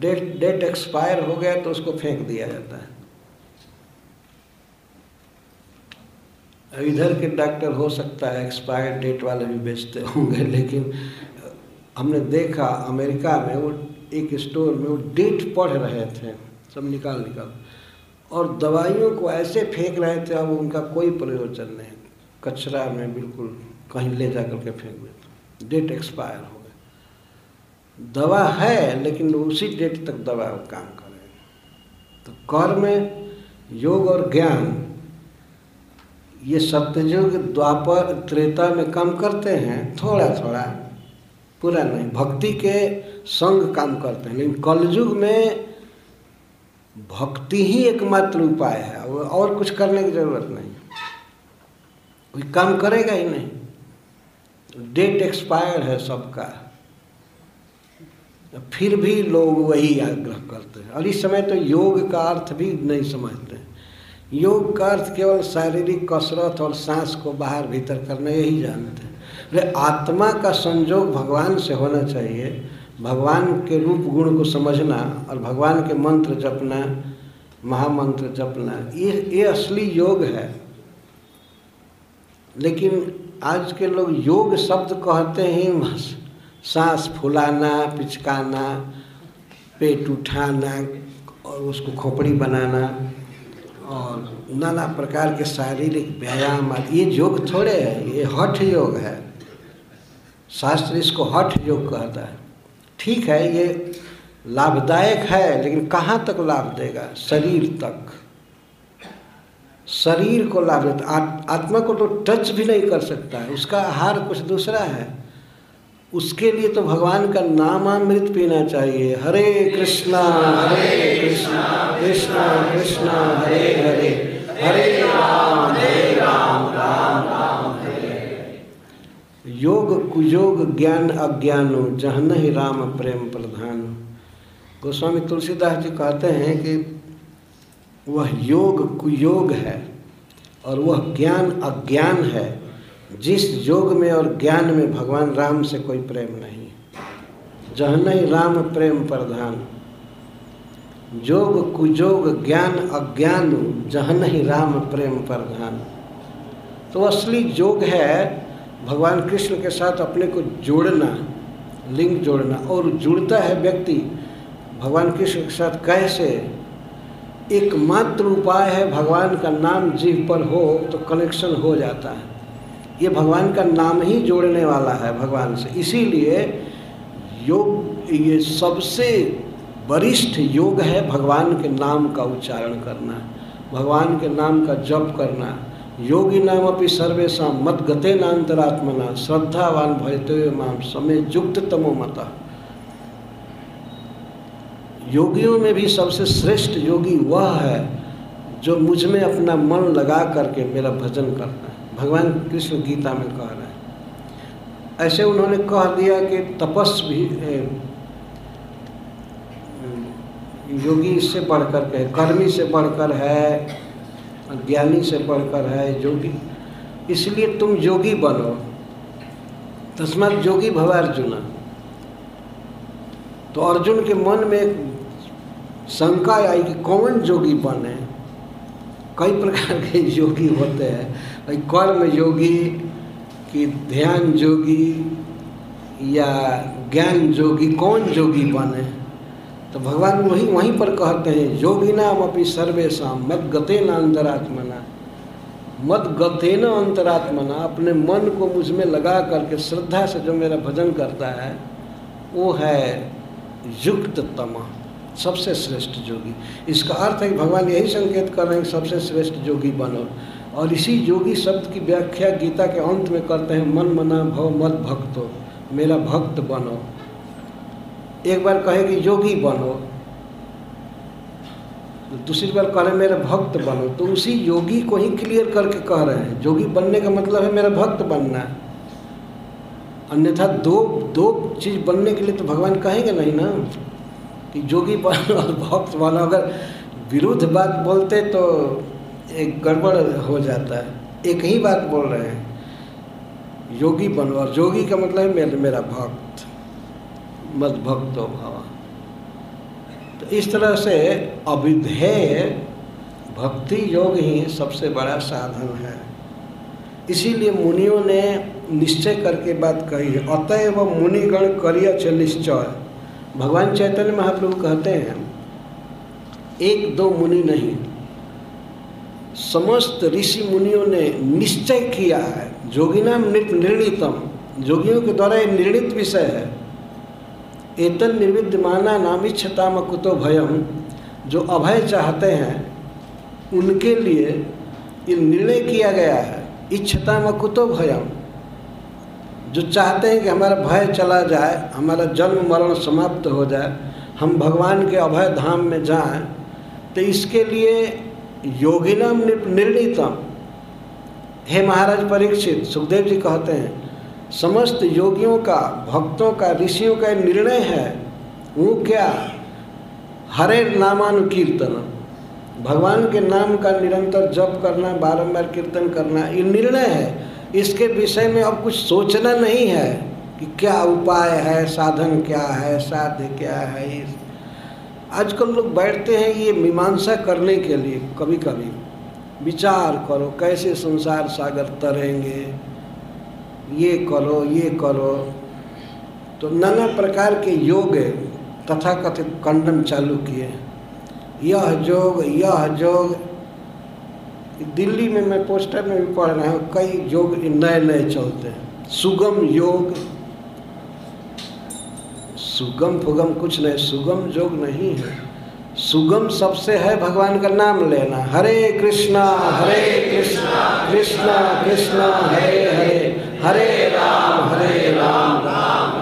A: डेट डेट एक्सपायर हो गया तो उसको फेंक दिया जाता है। इधर के डॉक्टर हो सकता है, एक्सपायर डेट वाले भी बेचते होंगे, लेकिन हमने देखा अमेरिका में वो एक स्टोर में वो डेट पढ़ रहे थे, सब निकाल निकाल। और दवाइयों को ऐसे फेंक रहे थे, अब उनका कोई प्रयोजन नहीं। कचरा में बिल्कुल कहीं ले जा करके फेंक देते डेट एक्सपायर हो दवा है, लेकिन उसी डेट तक दवा काम करेगा तो कर्म योग और ज्ञान, ये सत्ययुग द्वापर त्रेता में काम करते हैं थोड़ा थोड़ा पूरा नहीं, भक्ति के संग काम करते हैं। लेकिन कलयुग में भक्ति ही एकमात्र उपाय है और कुछ करने की ज़रूरत नहीं। कोई काम करेगा ही नहीं। डेट एक्सपायर है सबका। फिर भी लोग वही आग्रह करते हैं। और इस समय तो योग का अर्थ भी नहीं समझते। योग का अर्थ केवल शारीरिक कसरत और सांस को बाहर भीतर करना, यही जानते हैं। अरे, आत्मा का संजोग भगवान से होना चाहिए। भगवान के रूप गुण को समझना और भगवान के मंत्र जपना, महामंत्र जपना, ये ये असली योग है। लेकिन आज के लोग योग शब्द कहते ही सांस फुलाना, पिचकाना, पेट उठाना और उसको खोपड़ी बनाना और नाना प्रकार के शारीरिक व्यायाम आदि। ये योग थोड़े है, ये हठ योग है। शास्त्र इसको हठ योग कहता है। ठीक है, ये लाभदायक है, लेकिन कहाँ तक लाभ देगा? शरीर तक। शरीर को लाभ देता आत्मा को तो टच भी नहीं कर सकता है। उसका आहार कुछ दूसरा है। उसके लिए तो भगवान का नामामृत पीना चाहिए। हरे कृष्णा हरे कृष्णा कृष्णा कृष्णा, हरे हरे। हरे राम हरे राम राम राम, हरे। योग कुयोग ज्ञान, अज्ञानो, जहन ही राम, प्रेम प्रधान। गोस्वामी तुलसीदास जी कहते हैं कि वह योग कुयोग है और वह ज्ञान, अज्ञान है। जिस योग में और ज्ञान में भगवान राम से कोई प्रेम नहीं जहन ही राम प्रेम प्रधान। जोग, कुजोग, ज्ञान, अज्ञान जहन ही राम प्रेम प्रधान। तो असली योग है भगवान कृष्ण के साथ अपने को जोड़ना लिंक जोड़ना। और जुड़ता है व्यक्ति भगवान कृष्ण के साथ कैसे? एकमात्र उपाय है भगवान का नाम जीव पर हो तो कनेक्शन हो जाता है। ये भगवान का नाम ही जोड़ने वाला है भगवान से। इसीलिए योग, ये सबसे वरिष्ठ योग है भगवान के नाम का उच्चारण करना, भगवान के नाम का जप करना। योगी नाम अपनी सर्वेशा मत गते नान्तरात्मना, श्रद्धावान भयते माम समय युक्त तमो मता। योगियों में भी सबसे श्रेष्ठ योगी वह है जो मुझमें अपना मन लगा करके मेरा भजन करता है। भगवान कृष्ण गीता में कह रहे हैं। ऐसे उन्होंने कह दिया कि तपस भी योगी इससे बढ़कर के कर्मी से बढ़कर है ज्ञानी से बढ़कर है योगी। इसलिए तुम योगी बनो। तस्मात योगी भव अर्जुना। तो अर्जुन के मन में एक शंका आई कि कौन योगी बने? कई प्रकार के योगी होते हैं। भाई, कर्म योगी कि ध्यान योगी या ज्ञान योगी, कौन योगी बने? तो भगवान वहीं वहीं पर कहते हैं, योगी नाम अपनी सर्वेशम मत गते न अंतरात्मना। मत गते न अंतरात्मना, अपने मन को मुझमें लगा करके श्रद्धा से जो मेरा भजन करता है, वो है युक्त तमा सबसे श्रेष्ठ योगी। इसका अर्थ है कि भगवान यही संकेत कर रहे हैं सबसे श्रेष्ठ योगी बनो। और इसी योगी शब्द की व्याख्या गीता के अंत में करते हैं, मन मना भव मत भक्तो, मेरा भक्त बनो। एक बार कहे कि, योगी बनो। दूसरी बार कह रहे मेरा भक्त बनो। तो उसी योगी को ही क्लियर करके कह रहे हैं। योगी बनने का मतलब है, मेरा भक्त बनना अन्यथा दो दो चीज़ बनने के लिए तो भगवान कहेंगे नहीं ना कि योगी बनो और भक्त बनो। अगर विरुद्ध बात बोलते तो एक गड़बड़ हो जाता है। एक ही बात बोल रहे हैं, योगी बनो, और योगी का मतलब है मेरा मेरा भक्त। मद भक्तो भावा। तो इस तरह से अविधेय भक्ति योग ही सबसे बड़ा साधन है। इसीलिए मुनियों ने निश्चय करके बात कही है, अतएव मुनिगण करिय निश्चय। भगवान चैतन्य महाप्रभु कहते हैं, एक दो मुनि नहीं समस्त ऋषि मुनियों ने निश्चय किया है। जोगिनाम निर्णितम। जोगियों के द्वारा ये निर्णित विषय है। एतन निर्विद्यमाना नामिच्छताम कुतो भयम। जो अभय चाहते हैं, उनके लिए ये निर्णय किया गया है। इच्छता में कुतो भयम। जो चाहते हैं कि हमारा भय चला जाए, हमारा जन्म मरण समाप्त हो जाए, हम भगवान के अभय धाम में जाएँ तो इसके लिए योगिनम निर्णितम हे महाराज परीक्षित, सुखदेव जी कहते हैं, समस्त योगियों का, भक्तों का, ऋषियों का निर्णय है। वो क्या? हरे नामानुकीर्तन। भगवान के नाम का निरंतर जप करना, बारंबार कीर्तन करना, ये निर्णय है। इसके विषय में अब कुछ सोचना नहीं है कि क्या उपाय है, साधन क्या है, साध्य क्या है ये आजकल लोग बैठते हैं ये मीमांसा करने के लिए कभी कभी विचार करो, कैसे संसार सागर तरेंगे? ये करो ये करो। तो नाना प्रकार के योग तथाकथित कंडन चालू किए। यह योग यह योग। दिल्ली में मैं पोस्टर में भी पढ़ रहा हूँ, कई योग नए नए चलते हैं। सुगम योग सुगम फुगम कुछ नहीं, सुगम जोग नहीं है। सुगम सबसे है भगवान का नाम लेना। हरे कृष्णा हरे कृष्णा कृष्णा कृष्णा, हरे हरे हरे राम हरे राम राम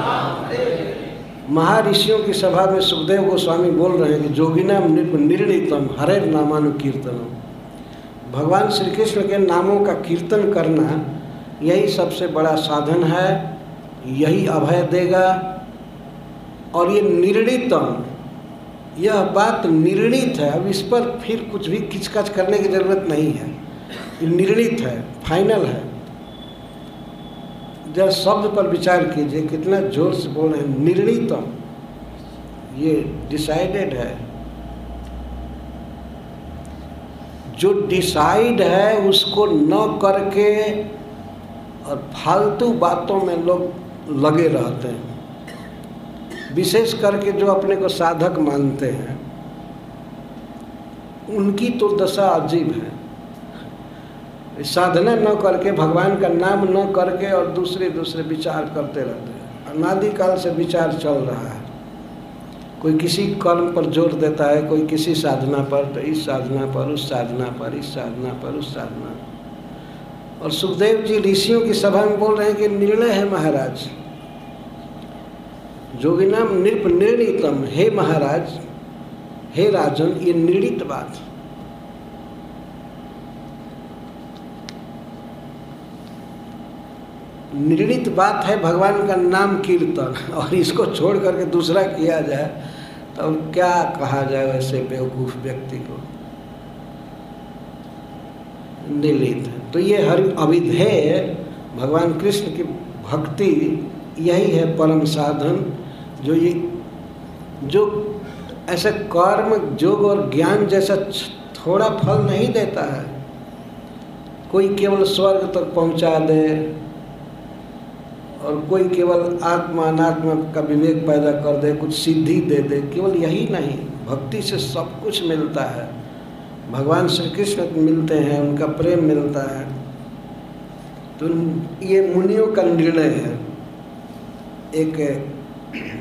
A: महर्षियों की सभा में सुखदेव गोस्वामी बोल रहे हैं कि जोगिना नृप निर्णितम हरे नामानुकीर्तनम। भगवान श्री कृष्ण के नामों का कीर्तन करना यही सबसे बड़ा साधन है, यही अभय देगा और ये निर्णितम यह बात निर्णित है, अब इस पर फिर कुछ भी किचकच करने की ज़रूरत नहीं है। ये निर्णित है फाइनल है। जब शब्द पर विचार कीजिए, कितना ज़ोर से बोल रहे हैं निर्णितम ये डिसाइडेड है। जो डिसाइड है, उसको न करके और फालतू बातों में लोग लगे रहते हैं। विशेष करके जो अपने को साधक मानते हैं, उनकी तो दशा अजीब है। साधना न करके, भगवान का नाम न करके और दूसरे दूसरे विचार करते रहते हैं। अनादिकाल से विचार चल रहा है। कोई किसी कर्म पर ज़ोर देता है, कोई किसी साधना पर तो इस साधना पर, उस साधना पर, इस साधना पर, उस साधना पर। और सुखदेव जी ऋषियों की सभा में बोल रहे हैं कि निर्णय है महाराज। जोगिनाम नृप निर्णितम। हे महाराज, हे राजन, ये निर्णित बात। निर्णित बात है भगवान का नाम कीर्तन। और इसको छोड़ करके दूसरा किया जाए तो क्या कहा जाए वैसे बेवकूफ़ व्यक्ति को? निर्णित। तो ये हर अविधेय भगवान कृष्ण की भक्ति, यही है परम साधन। जो ये, जो ऐसे कर्म योग और ज्ञान जैसा थोड़ा फल नहीं देता है, कोई केवल स्वर्ग तक पहुँचा दे और कोई केवल आत्मा, अनात्मा का विवेक पैदा कर दे, कुछ सिद्धि दे दे, केवल यही नहीं, भक्ति से सब कुछ मिलता है। भगवान श्री कृष्ण मिलते हैं, उनका प्रेम मिलता है। तो ये मुनियों का निर्णय है। एक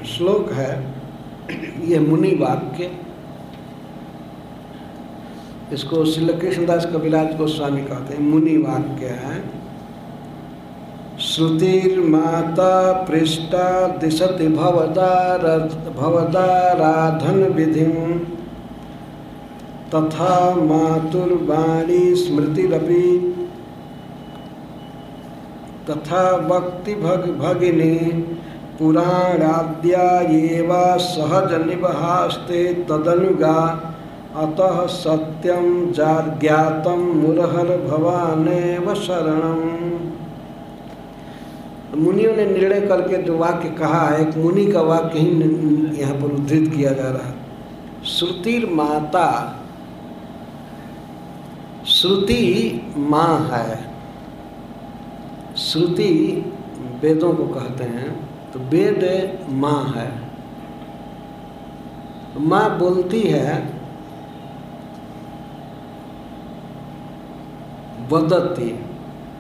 A: श्लोक है यह मुनि वाक्य। इसको श्री कृष्णदास कविराज गोस्वामी कहते हैं, मुनि वाक्य है। श्रुतिर्माता पृष्ठा दिशति भवदार भवदाराधन विधि। तथा मातुर्वाणी स्मृतिरपि। तथा भक्ति भग भगिनी। पुराणाद्या सहज निबहास्ते तदनुगा। अतः सत्यम ज्ञातम मुरहर भवानेव शरणम। मुनियों ने निर्णय करके जो वाक्य कहा है एक मुनि का वाक्य ही यहाँ पर उद्धृत किया जा रहा। है श्रुतिर माता, श्रुति माँ है। श्रुति वेदों को कहते हैं। तो वेद माँ है। माँ बोलती है बदती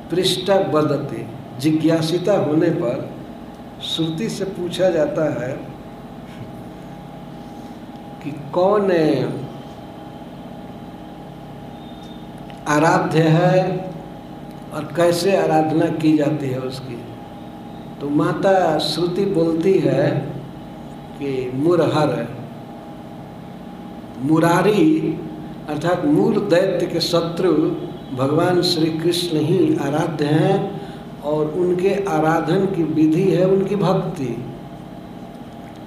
A: पृष्ठ बदती जिज्ञासिता होने पर श्रुति से पूछा जाता है कि कौन आराध्य है और कैसे आराधना की जाती है उसकी? तो माता श्रुति बोलती है कि मुरहर, मुरारी, अर्थात मूल दैत्य के शत्रु भगवान श्री कृष्ण ही आराध्य हैं और उनके आराधन की विधि है उनकी भक्ति।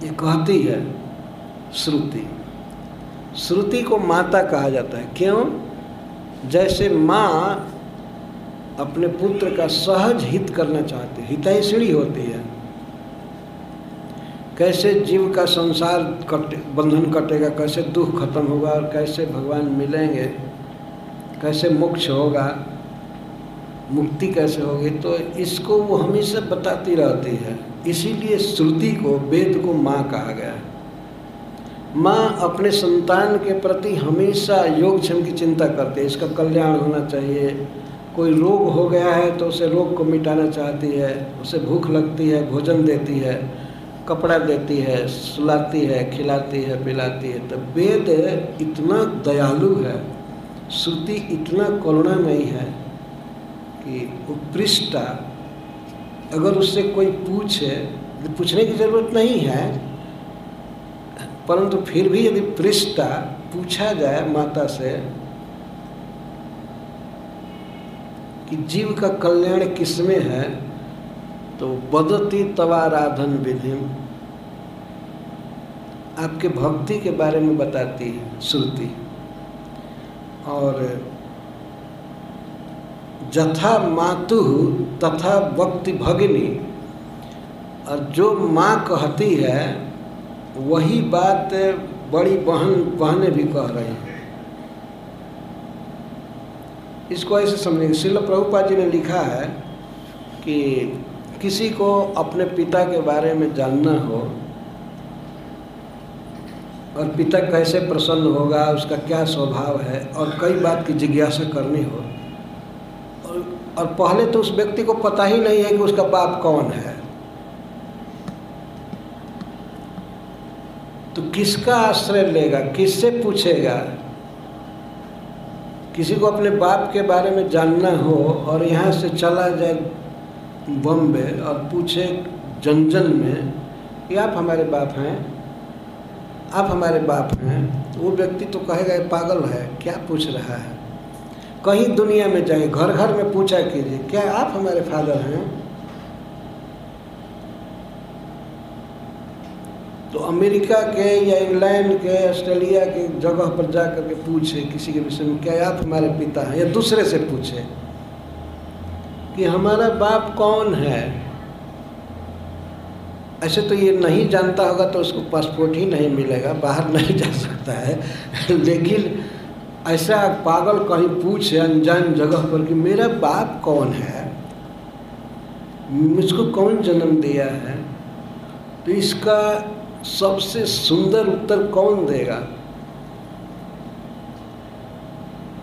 A: ये कहती है श्रुति। श्रुति को माता कहा जाता है। क्यों? जैसे माँ अपने पुत्र का सहज हित करना चाहते हितैषणी होती है। कैसे जीव का संसार कटे, बंधन कटेगा, कैसे दुख खत्म होगा और कैसे भगवान मिलेंगे, कैसे मोक्ष होगा, मुक्ति कैसे होगी तो इसको वो हमेशा बताती रहती है। इसीलिए श्रुति को, वेद को माँ कहा गया है। माँ अपने संतान के प्रति हमेशा योगक्षम की चिंता करती है। इसका कल्याण होना चाहिए। कोई रोग हो गया है तो उसे रोग को मिटाना चाहती है, उसे भूख लगती है, भोजन देती है, कपड़ा देती है, सुलाती है, खिलाती है, पिलाती है। तो वेद इतना दयालु है, श्रुति इतना करुणामयी है कि उत्कृष्टा अगर उससे कोई पूछे तो पूछने की ज़रूरत नहीं है, परंतु फिर भी यदि पृष्ठा पूछा जाए माता से कि जीव का कल्याण किसमें है तो बदती तवाराधन विधि आपके भक्ति के बारे में बताती है श्रुति। और जथा मातु तथा भक्ति भगिनी, और जो माँ कहती है, वही बात बड़ी बहन बहनें भी कह रही हैं। इसको ऐसे समझेंगे। शिल प्रभुपा जी ने लिखा है कि किसी को अपने पिता के बारे में जानना हो और पिता कैसे प्रसन्न होगा उसका क्या स्वभाव है और कई बात की जिज्ञासा करनी हो। और, और पहले तो उस व्यक्ति को पता ही नहीं है कि उसका बाप कौन है। तो किसका आश्रय लेगा किससे पूछेगा? किसी को अपने बाप के बारे में जानना हो और यहाँ से चला जाए बॉम्बे और पूछे जन में कि आप हमारे बाप हैं? आप हमारे बाप हैं? तो वो व्यक्ति तो कहेगा पागल है, क्या पूछ रहा है? कहीं दुनिया में जाए घर घर में पूछा कीजिए, क्या आप हमारे फादर हैं? तो अमेरिका के या इंग्लैंड के, ऑस्ट्रेलिया के जगह पर जा करके पूछे किसी के विषय में, क्या आप हमारे पिता हैं? या दूसरे से पूछे कि हमारा बाप कौन है? ऐसे तो ये नहीं जानता होगा तो उसको पासपोर्ट ही नहीं मिलेगा, बाहर नहीं जा सकता है। लेकिन ऐसा पागल कहीं पूछे अनजान जगह पर कि मेरा बाप कौन है? मुझको कौन जन्म दिया है? तो इसका सबसे सुंदर उत्तर कौन देगा?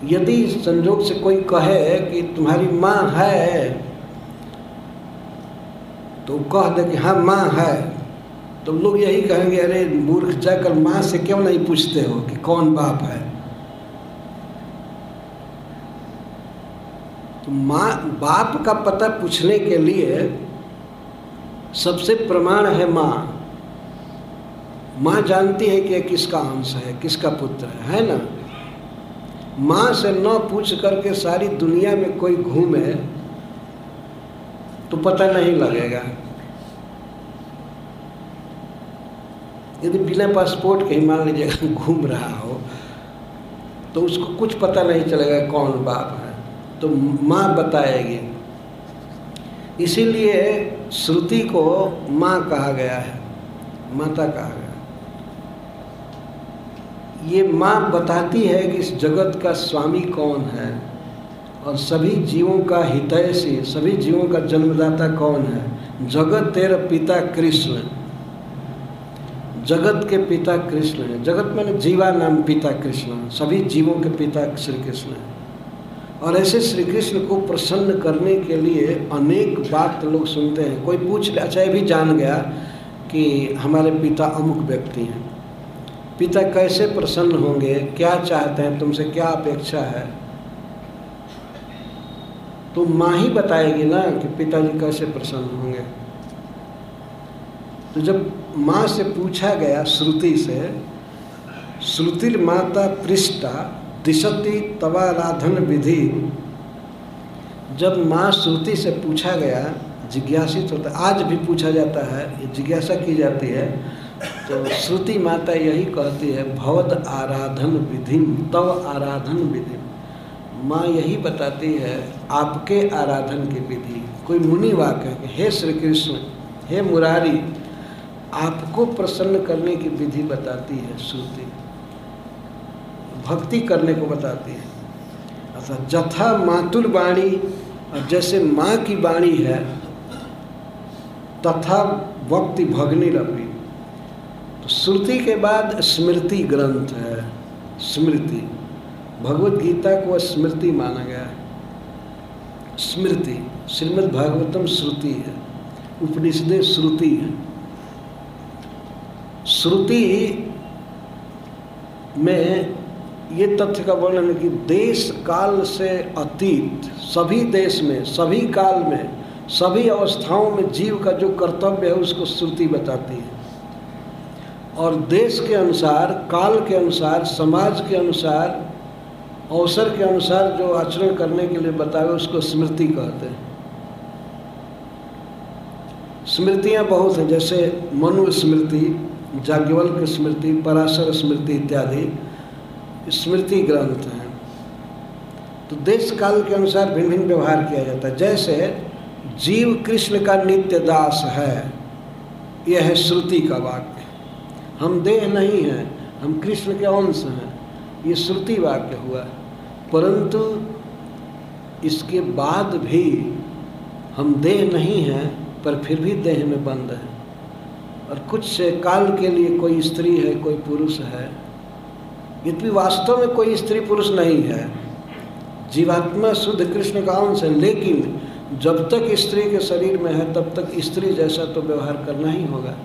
A: यदि संजोग से कोई कहे कि तुम्हारी माँ है तो कह दे कि हाँ माँ है। तो लोग यही कहेंगे, अरे मूर्ख, जाकर माँ से क्यों नहीं पूछते हो कि कौन बाप है? तो माँ, बाप का पता पूछने के लिए सबसे प्रमाण है माँ। माँ जानती है कि किसका अंश है, किसका पुत्र है है ना? माँ से न पूछ करके सारी दुनिया में कोई घूमे तो पता नहीं लगेगा। यदि बिना पासपोर्ट के ही मान घूम रहा हो तो उसको कुछ पता नहीं चलेगा कौन बाप है। तो माँ बताएगी। इसीलिए श्रुति को माँ कहा गया है, माता कहा गया ये माँ बताती है कि इस जगत का स्वामी कौन है? और सभी जीवों का हितैषी, सभी जीवों का जन्मदाता कौन है? जगत तेरा पिता कृष्ण। जगत के पिता कृष्ण है। जगत मैंने जीवा नाम पिता कृष्ण। सभी जीवों के पिता श्री कृष्ण है। और ऐसे श्री कृष्ण को प्रसन्न करने के लिए अनेक बात लोग सुनते हैं। कोई पूछ ले अच्छा ये भी जान गया कि हमारे पिता अमुक व्यक्ति हैं। पिता कैसे प्रसन्न होंगे? क्या चाहते हैं? तुमसे क्या अपेक्षा है? तो माँ ही बताएगी ना कि पिताजी कैसे प्रसन्न होंगे। तो जब माँ से पूछा गया श्रुति से श्रुतिर माता पृष्ठा दिशति तवाराधन विधि। जब माँ श्रुति से पूछा गया, जिज्ञासित होता, आज भी पूछा जाता है जिज्ञासा की जाती है तो श्रुति माता यही कहती है भवद आराधन विधि, तव आराधन विधि। माँ यही बताती है, आपके आराधन की विधि। कोई मुनि वाक्य है हे श्री कृष्ण हे मुरारी, आपको प्रसन्न करने की विधि बताती है श्रुति। भक्ति करने को बताती है। अर्थात जथा मातुर वाणी, और जैसे माँ की वाणी है, तथा वक्ति भगनी रपी तो श्रुति के बाद स्मृति ग्रंथ है। स्मृति। भगवत गीता को स्मृति माना गया है। स्मृति। श्रीमद् भागवतम श्रुति है। उपनिषदे श्रुति है। श्रुति में ये तथ्य का वर्णन है कि देश काल से अतीत, सभी देश में, सभी काल में, सभी अवस्थाओं में जीव का जो कर्तव्य है, उसको श्रुति बताती है। और देश के अनुसार, काल के अनुसार, समाज के अनुसार, अवसर के अनुसार जो आचरण करने के लिए बतावे उसको स्मृति कहते हैं। स्मृतियाँ बहुत हैं, जैसे मनु स्मृति जाज्ञवल्क स्मृति, पराशर स्मृति इत्यादि स्मृति ग्रंथ हैं। तो देश काल के अनुसार भिन्न भिन्न व्यवहार किया जाता है। जैसे, जीव कृष्ण का नित्य दास है, यह है श्रुति का वाक्य। हम देह नहीं हैं, हम कृष्ण के अंश हैं। ये श्रुति वाक्य हुआ। परंतु इसके बाद भी हम देह नहीं हैं, पर फिर भी देह में बंद है। और कुछ से काल के लिए कोई स्त्री है, कोई पुरुष है यद्यपि वास्तव में कोई स्त्री पुरुष नहीं है। जीवात्मा शुद्ध कृष्ण का अंश है, लेकिन जब तक स्त्री के शरीर में है, तब तक स्त्री जैसा तो व्यवहार करना ही होगा।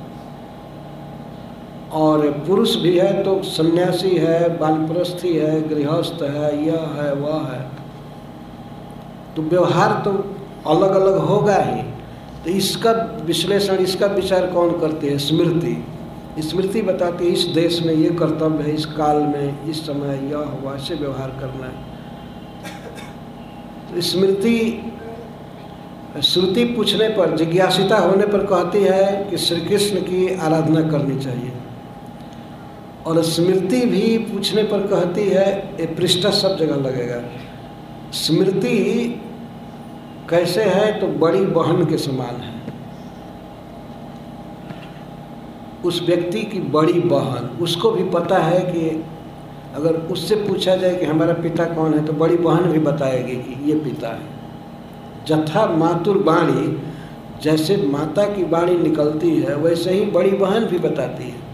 A: और पुरुष भी है तो सन्यासी है, बालप्रस्थी है, गृहस्थ है, यह है, वह है। तो व्यवहार तो अलग अलग होगा ही। तो इसका विश्लेषण, इसका विचार कौन करते हैं? स्मृति। स्मृति बताती है, इस देश में ये कर्तव्य है, इस काल में, इस समय यह हुआ, ऐसे व्यवहार करना है। तो स्मृति, श्रुति पूछने पर, जिज्ञासिता होने पर कहती है कि श्री कृष्ण की आराधना करनी चाहिए। और स्मृति भी पूछने पर कहती है, ये पृष्ठ सब जगह लगेगा। स्मृति कैसे है तो बड़ी बहन के समान है। उस व्यक्ति की बड़ी बहन। उसको भी पता है कि अगर उससे पूछा जाए कि हमारा पिता कौन है तो बड़ी बहन भी बताएगी कि ये पिता है। जथा मातुर बाणी, जैसे माता की बाणी निकलती है, वैसे ही बड़ी बहन भी बताती है।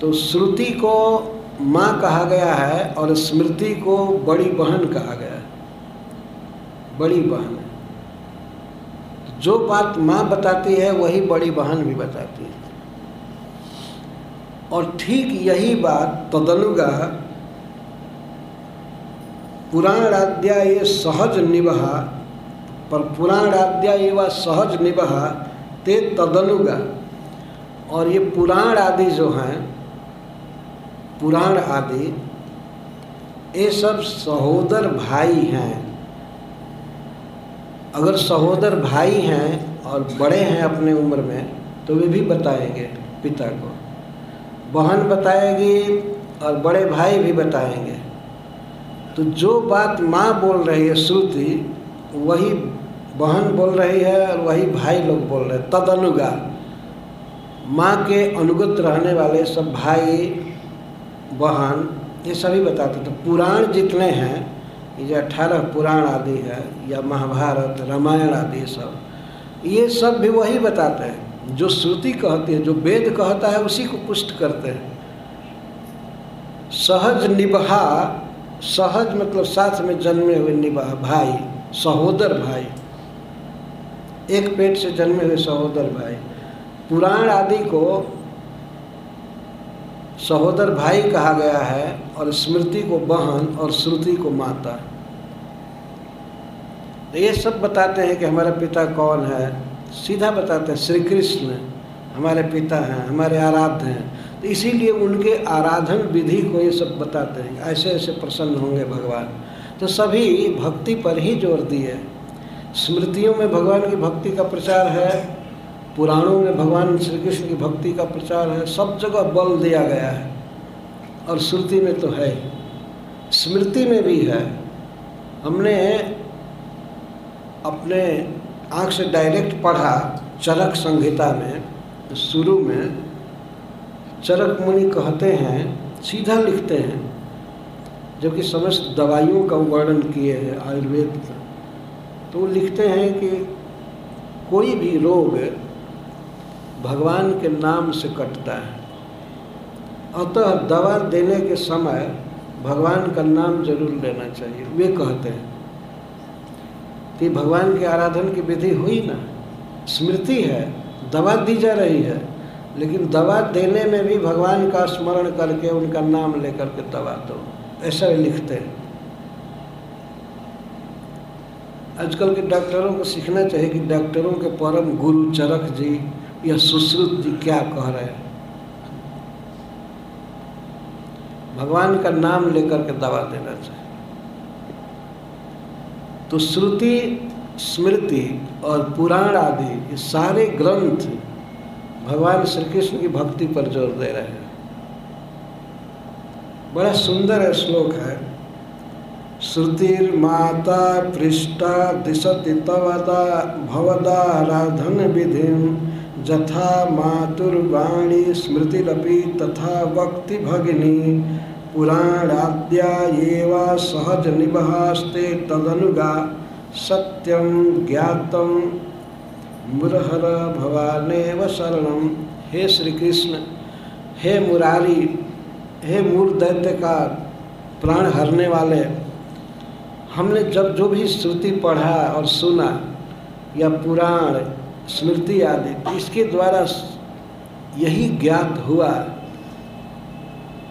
A: तो श्रुति को माँ कहा गया है और स्मृति को बड़ी बहन कहा गया है। बड़ी बहन। जो बात माँ बताती है, वही बड़ी बहन भी बताती है। और ठीक यही बात तदनुगा पुराणाद्या ये सहज निबहा, पर पुराणाद्या ये व सहज निबहा, ते तदनुगा। और ये पुराण आदि जो हैं पुराण आदि, ये सब सहोदर भाई हैं। अगर सहोदर भाई हैं और बड़े हैं अपने उम्र में तो वे भी बताएँगे पिता को। बहन बताएगी और बड़े भाई भी बताएँगे। तो जो बात माँ बोल रही है श्रुति, वही बहन बोल रही है और वही भाई लोग बोल रहे हैं। तद अनुगा माँ के अनुगत रहने वाले सब भाई बहन ये सभी बताते तो पुराण जितने हैं, ये अठारह पुराण आदि है, या महाभारत, रामायण आदि सब, ये सब भी वही बताते हैं। जो श्रुति कहती है, जो वेद कहता है, उसी को पुष्ट करते हैं। सहज निभा, सहज मतलब साथ में जन्मे हुए निबहा भाई, सहोदर भाई। एक पेट से जन्मे हुए सहोदर भाई। पुराण आदि को सहोदर भाई कहा गया है और स्मृति को बहन और श्रुति को माता। तो ये सब बताते हैं कि हमारा पिता कौन है? सीधा बताते हैं श्री कृष्ण हमारे पिता हैं, हमारे आराध्य हैं। तो इसीलिए उनके आराधन विधि को ये सब बताते हैं। ऐसे ऐसे प्रसन्न होंगे भगवान। तो सभी भक्ति पर ही ज़ोर दिए। स्मृतियों में भगवान की भक्ति का प्रचार है। पुराणों में भगवान श्री कृष्ण की भक्ति का प्रचार है, सब जगह बल दिया गया है। और श्रुति में तो है, स्मृति में भी है। हमने अपने आँख से डायरेक्ट पढ़ा चरक संहिता में, शुरू में, चरक मुनि कहते हैं, सीधा लिखते हैं जबकि समस्त दवाइयों का वर्णन किए हैं, आयुर्वेद तो वो लिखते हैं कि कोई भी रोग भगवान के नाम से कटता है। अतः दवा देने के समय भगवान का नाम ज़रूर लेना चाहिए। वे कहते हैं, कि भगवान के आराधन की विधि हुई ना? स्मृति है, दवा दी जा रही है। लेकिन दवा देने में भी भगवान का स्मरण करके उनका नाम लेकर के दवा दो। ऐसा लिखते हैं। आजकल के डॉक्टरों को सीखना चाहिए कि डॉक्टरों के परम गुरु चरक जी या सुश्रुत जी क्या कह रहे हैं? भगवान का नाम लेकर के दवा देना चाहिए। तो श्रुति, स्मृति और पुराण आदि, ये सारे ग्रंथ भगवान श्री कृष्ण की भक्ति पर ज़ोर दे रहे हैं। बड़ा सुंदर है श्लोक है। श्रुतिर्माता पृष्ठा दिशति तवदा भवदाराधन विधि जथा मातुर्वाणी स्मृतिरपि तथा वक्ति भगिनी पुराणाद्या सहज निबहास्ते तदनुगा सत्यम ज्ञातम मुरहर भवानेव शरणम हे श्री कृष्ण हे मुरारी, हे मूल दैत्य का प्राण हरने वाले, हमने जब जो भी श्रुति पढ़ा और सुना, या पुराण स्मृति आदि इसके द्वारा यही ज्ञात हुआ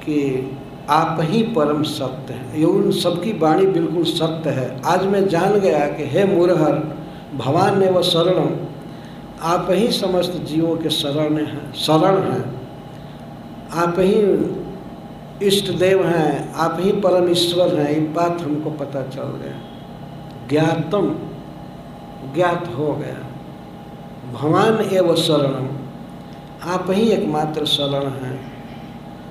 A: कि आप ही परम सत्य हैं। ये उन सबकी वाणी बिल्कुल सत्य है। आज मैं जान गया कि हे मुरहर, भगवान ने वह शरणम, आप ही समस्त जीवों के शरण हैं शरण हैं। आप ही इष्ट देव हैं, आप ही परम ईश्वर हैं। ये बात हमको पता चल गया। ज्ञातम, ज्ञात हो गया। भगवान एवं शरणम। आप ही एकमात्र शरण हैं।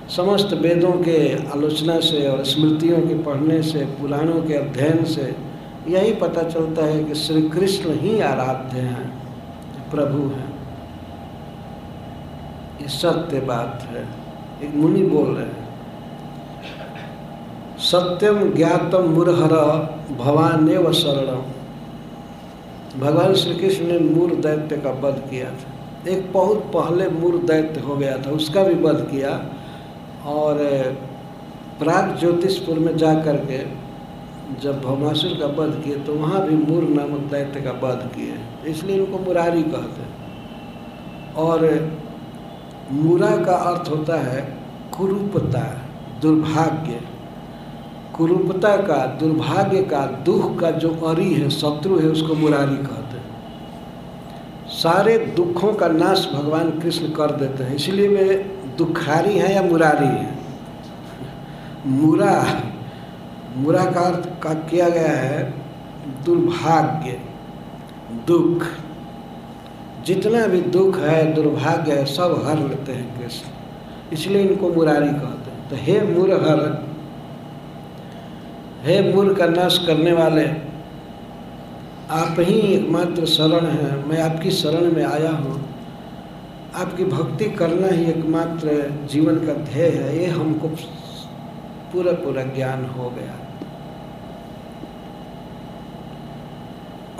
A: समस्त वेदों के आलोचना से और स्मृतियों के पढ़ने से, पुराणों के अध्ययन से यही पता चलता है कि श्री कृष्ण ही आराध्य हैं, प्रभु हैं। ये सत्य बात है। एक मुनि बोल रहे हैं, सत्यम ज्ञातम मुरहर भवान व शरणम। भगवान श्री कृष्ण ने मूर दैत्य का वध किया था। एक बहुत पहले मूर दैत्य हो गया था, उसका भी वध किया और प्राग ज्योतिषपुर में जा कर के जब भवनासुर का वध किए तो वहाँ भी मूर नामक दैत्य का वध किए। इसलिए उनको मुरारी कहते हैं। और मूरा का अर्थ होता है कुरूपता, दुर्भाग्य। कुरूपता का, दुर्भाग्य का, दुख का जो अरी है, शत्रु है, उसको मुरारी कहते हैं। सारे दुखों का नाश भगवान कृष्ण कर देते हैं। इसलिए वे दुखारी हैं या मुरारी हैं? मुरा मुरा का अर्थ का किया गया है, दुर्भाग्य, दुख। जितना भी दुख है, दुर्भाग्य है, सब हर लेते हैं कृष्ण। इसलिए इनको मुरारी कहते हैं। तो हे मुरहर हे मूर का नाश करने वाले, आप ही एकमात्र शरण हैं। मैं आपकी शरण में आया हूँ। आपकी भक्ति करना ही एकमात्र जीवन का ध्येय है। ये हमको पूरा पूरा ज्ञान हो गया।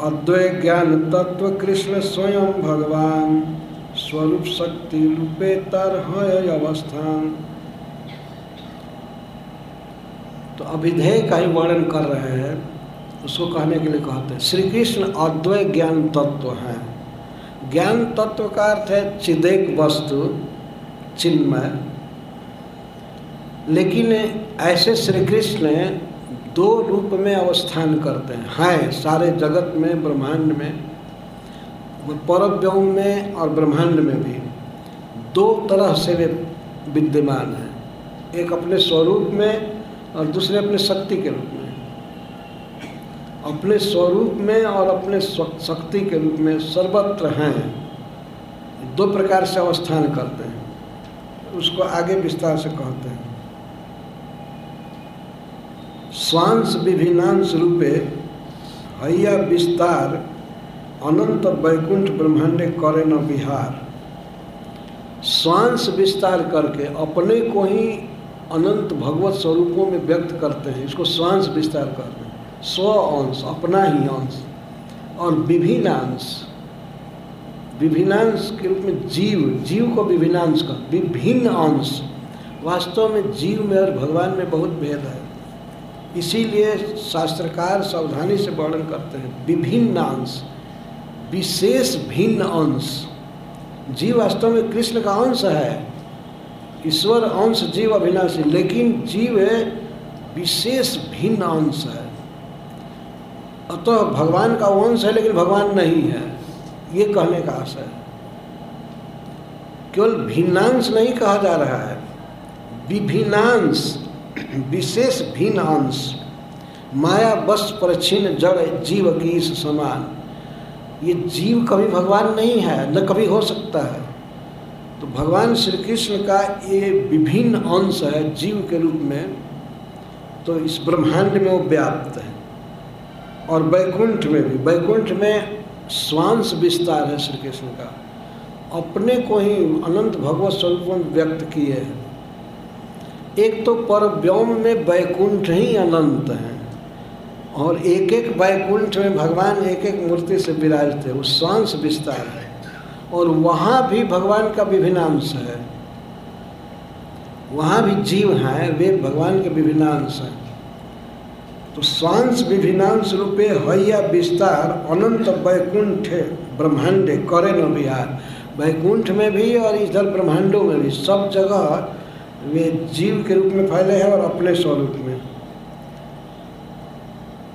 A: अद्वैत ज्ञान तत्व कृष्ण स्वयं भगवान, स्वरूप शक्ति रूपे तरह अवस्थान। तो अभिधेय का ही वर्णन कर रहे हैं, उसको कहने के लिए कहते हैं श्री कृष्ण अद्वैत ज्ञान तत्व है। ज्ञान तत्व का अर्थ है चिदेक वस्तु, चिन्मय। लेकिन ऐसे श्री कृष्ण दो रूप में अवस्थान करते हैं। हैं, सारे जगत में, ब्रह्मांड में परव्योम में और ब्रह्मांड में भी। दो तरह से वे विद्यमान हैं। एक अपने स्वरूप में और दूसरे अपने शक्ति के रूप में। अपने स्वरूप में और अपने शक्ति के रूप में सर्वत्र हैं। दो प्रकार से अवस्थान करते हैं। उसको आगे विस्तार से कहते हैं। स्वांश विभिन्नांश रूपे हैया विस्तार अनंत वैकुंठ ब्रह्मांडे करे न विहार। स्वांश विस्तार करके अपने को ही अनंत भगवत स्वरूपों में व्यक्त करते हैं, इसको स्वांश विस्तार करते हैं। स्व अंश, अपना ही अंश, और विभिन्नांश। विभिन्नांश के रूप में जीव जीव को विभिन्नांश का विभिन्न अंश। वास्तव में जीव में और भगवान में बहुत भेद है। इसीलिए शास्त्रकार सावधानी से वर्णन करते हैं विभिन्न अंश विशेष भिन्न अंश। जीव वास्तव में कृष्ण का अंश है। ईश्वर अंश जीव अविनाशी, लेकिन जीव विशेष भिन्न अंश है। अतः भगवान का अंश है, लेकिन भगवान नहीं है। ये कहने का आशय है। केवल भिन्नांश नहीं कहा जा रहा है। विभिन्नांश, विशेष भिन्न अंश माया, बस पर छिन्न जड़, जीव की इस समान, ये जीव कभी भगवान नहीं है, न कभी हो सकता है। तो भगवान श्री कृष्ण का ये विभिन्न अंश है जीव के रूप में तो इस ब्रह्मांड में वो व्याप्त है। और वैकुंठ में भी, वैकुंठ में स्वांश विस्तार है श्री कृष्ण का। अपने को ही अनंत भगवत स्वरूप में व्यक्त किए हैं। एक तो पर व्योम में वैकुंठ ही अनंत है, और एक एक वैकुंठ में भगवान एक एक मूर्ति से विराजते वो स्वांश विस्तार है। और वहाँ भी भगवान का विभिन्नांश है। वहाँ भी जीव हैं, वे भगवान के विभिन्नांश हैं। तो स्वांश विभिन्नांश रूपे हैया विस्तार अनंत वैकुंठ ब्रह्मांड करे न विहार वैकुंठ में भी और इधर ब्रह्मांडों में भी सब जगह वे जीव के रूप में फैले हैं और अपने स्वरूप में।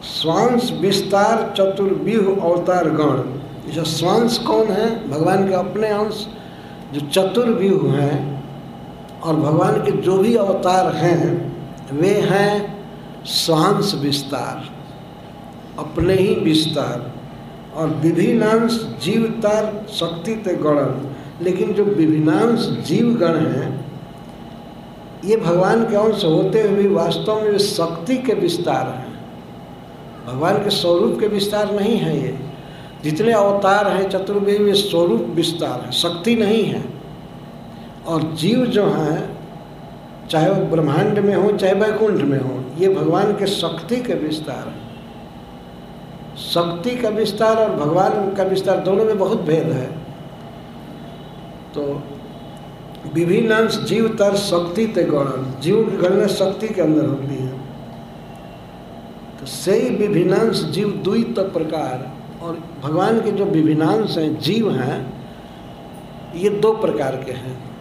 A: स्वांश विस्तार चतुर्व्यूह अवतार गण। जैसे स्वांश कौन है? भगवान के अपने अंश, जो चतुर्व्यूह हैं और भगवान के जो भी अवतार हैं, वे हैं स्वांश विस्तार, अपने ही विस्तार। और विभिन्नांश जीवतार शक्ति ते गणन। लेकिन जो विभिन्नांश जीव गण हैं, ये भगवान के अंश होते हुए वास्तव में शक्ति के विस्तार हैं। भगवान के स्वरूप के विस्तार नहीं है ये। जितने अवतार हैं, चतुर्वेद में स्वरूप विस्तार है, शक्ति नहीं है। और जीव जो हैं, चाहे वो ब्रह्मांड में हो, चाहे वैकुंठ में हो, ये भगवान के शक्ति के विस्तार है। शक्ति का विस्तार और भगवान का विस्तार दोनों में बहुत भेद है। तो विभिन्न अंश जीव तर शक्ति ते गणन, जीव की गणना शक्ति के अंदर होती है। तो सही विभिन्नांश जीव द्वित प्रकार और भगवान के जो विभिन्नांश हैं, जीव हैं, ये दो प्रकार के हैं।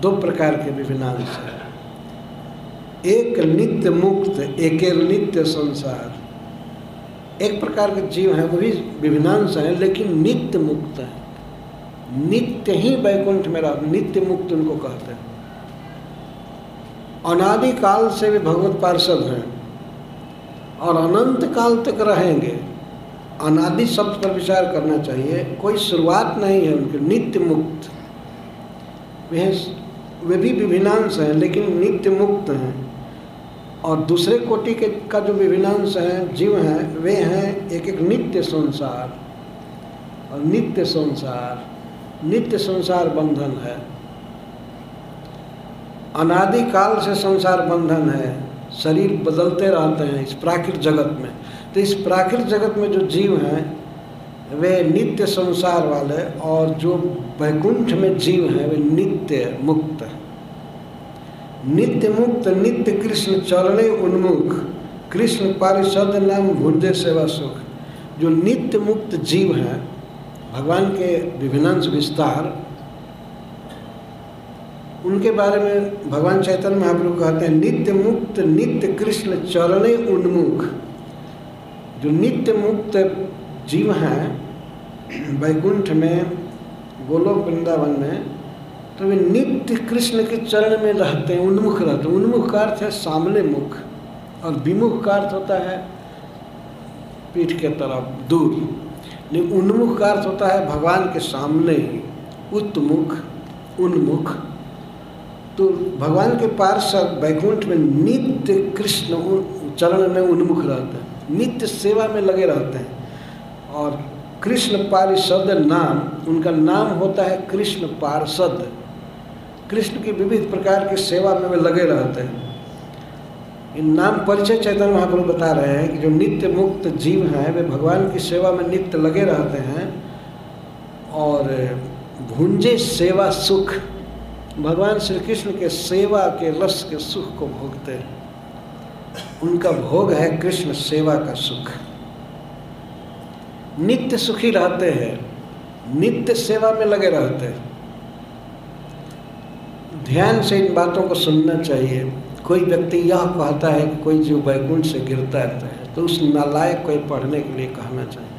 A: दो प्रकार के विभिन्नांश हैं। एक नित्य मुक्त, एक नित्य संसार। एक प्रकार के जीव हैं, वो भी विभिन्नांश हैं, लेकिन नित्य मुक्त हैं। नित्य ही वैकुंठ में रह नित्य मुक्त उनको कहते हैं। अनादि काल से भी भगवत पार्षद हैं और अनंत काल तक रहेंगे। अनादि शब्द पर विचार करना चाहिए। कोई शुरुआत नहीं है उनके, नित्य मुक्त। वे वे भी विभिन्नांश हैं, लेकिन नित्य मुक्त हैं। और दूसरे कोटि के का जो विभिन्नांश हैं, जीव हैं, वे हैं एक एक नित्य संसार। और नित्य संसार नित्य संसार बंधन है। अनादि काल से संसार बंधन है। शरीर बदलते रहते हैं इस प्राकृत जगत में। तो इस प्राकृत जगत में जो जीव हैं, वे नित्य संसार वाले और जो वैकुंठ में जीव हैं, वे नित्य मुक्त हैं। नित्य मुक्त, नित्य कृष्ण चरणे उन्मुख। कृष्ण पारिषद नाम भुंजे सेवा सुख। जो नित्य मुक्त जीव हैं, भगवान के विभिन्नांश विस्तार, उनके बारे में भगवान चैतन्य महाप्रभु कहते हैं, नित्य मुक्त, नित्य कृष्ण चरणे उन्मुख। जो नित्य मुक्त जीव हैं, वैकुंठ में, गोलोक वृंदावन में तो वे नित्य कृष्ण के चरण में रहते हैं, उन्मुख रहते हैं। उन्मुख का अर्थ है सामने मुख और विमुख का अर्थ होता है पीठ के तरफ़ दूर। लेकिन उन्मुख का अर्थ होता है भगवान के सामने ही, उत्मुख, उन्मुख। तो भगवान के पार्षद वैकुंठ में नित्य कृष्ण चरण में उन्मुख रहते हैं। नित्य सेवा में लगे रहते हैं। और कृष्ण पारिषद नाम, उनका नाम होता है कृष्ण पार्षद कृष्ण की विविध प्रकार की सेवा में वे लगे रहते हैं। इन नाम परिचय चैतन्य महाप्रभु बता रहे हैं कि जो नित्य मुक्त जीव हैं, वे भगवान की सेवा में नित्य लगे रहते हैं। और भुंजे सेवा सुख, भगवान श्री कृष्ण के सेवा के रस के सुख को भोगते हैं। उनका भोग है कृष्ण सेवा का सुख। नित्य सुखी रहते हैं, नित्य सेवा में लगे रहते हैं। ध्यान से इन बातों को सुनना चाहिए। कोई व्यक्ति यह कहता है कि कोई जो वैकुंठ से गिरता रहता है तो उस नालायक को पढ़ने के लिए कहना चाहिए।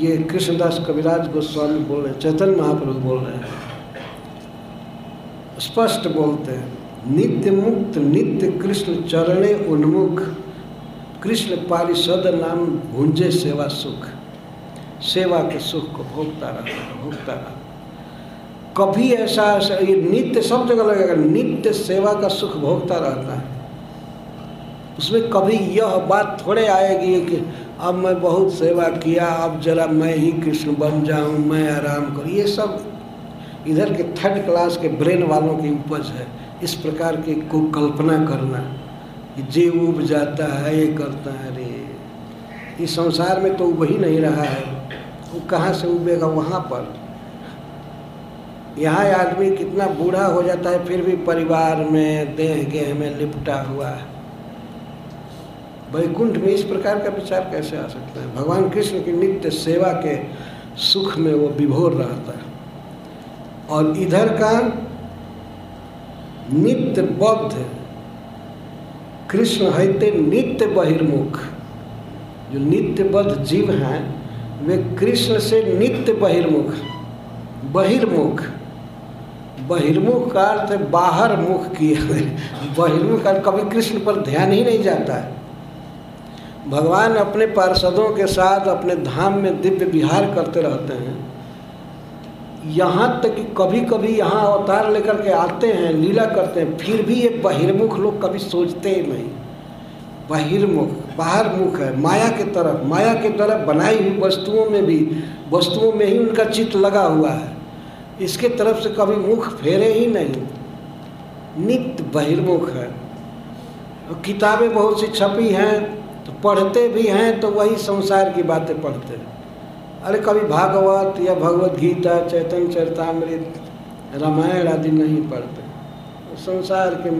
A: ये कृष्णदास कविराज गोस्वामी बोल रहे हैं, चैतन्य महाप्रभु बोल रहे हैं। स्पष्ट बोलते हैं। नित्य मुक्त नित्य कृष्ण चरणे उन्मुख, कृष्ण पारिषद नाम भुंजे सेवा सुख। सेवा के सुख को भोगता रहा भोगता रहा कभी ऐसा ऐसा ये नित्य सब जगह लगेगा, नित्य सेवा का सुख भोगता रहता है। उसमें कभी यह बात थोड़े आएगी कि अब मैं बहुत सेवा किया, अब जरा मैं ही कृष्ण बन जाऊँ, मैं आराम करूँ। ये सब इधर के थर्ड क्लास के ब्रेन वालों की उपज है। इस प्रकार की को कल्पना करना कि जे उब जाता है, ये करता है, अरे। इस संसार में तो वही नहीं रहा है। वो कहाँ से उबेगा? वहाँ पर। यहाँ आदमी कितना बूढ़ा हो जाता है, फिर भी परिवार में देह गेह में लिपटा हुआ है। वैकुंठ में इस प्रकार का विचार कैसे आ सकता है? भगवान कृष्ण की नित्य सेवा के सुख में वो विभोर रहता है। और इधर का नित्य बद्ध कृष्ण हैते नित्य बहिर्मुख। जो नित्य बद्ध जीव हैं, वे कृष्ण से नित्य बहिर्मुख। बहिर्मुख। बहिर्मुख का अर्थ बाहर मुख किए हुए। बहिर्मुख का कभी कृष्ण पर ध्यान ही नहीं जाता है। भगवान अपने पार्षदों के साथ अपने धाम में दिव्य विहार करते रहते हैं। यहाँ तक कि कभी कभी यहाँ अवतार लेकर के आते हैं, लीला करते हैं, फिर भी ये बहिर्मुख लोग कभी सोचते ही नहीं। बहिर्मुख बाहर मुख है, माया के तरफ़, माया के तरफ़ बनाई हुई वस्तुओं में भी, वस्तुओं में ही उनका चित्त लगा हुआ है। इसके तरफ़ से कभी मुख फेरे ही नहीं। नित्य बहिर्मुख है। किताबें बहुत सी छपी हैं तो पढ़ते भी हैं तो वही संसार की बातें पढ़ते हैं। अरे कभी भागवत या भगवत गीता, चैतन्य, चरितामृत, रामायण आदि नहीं पढ़ते। संसार के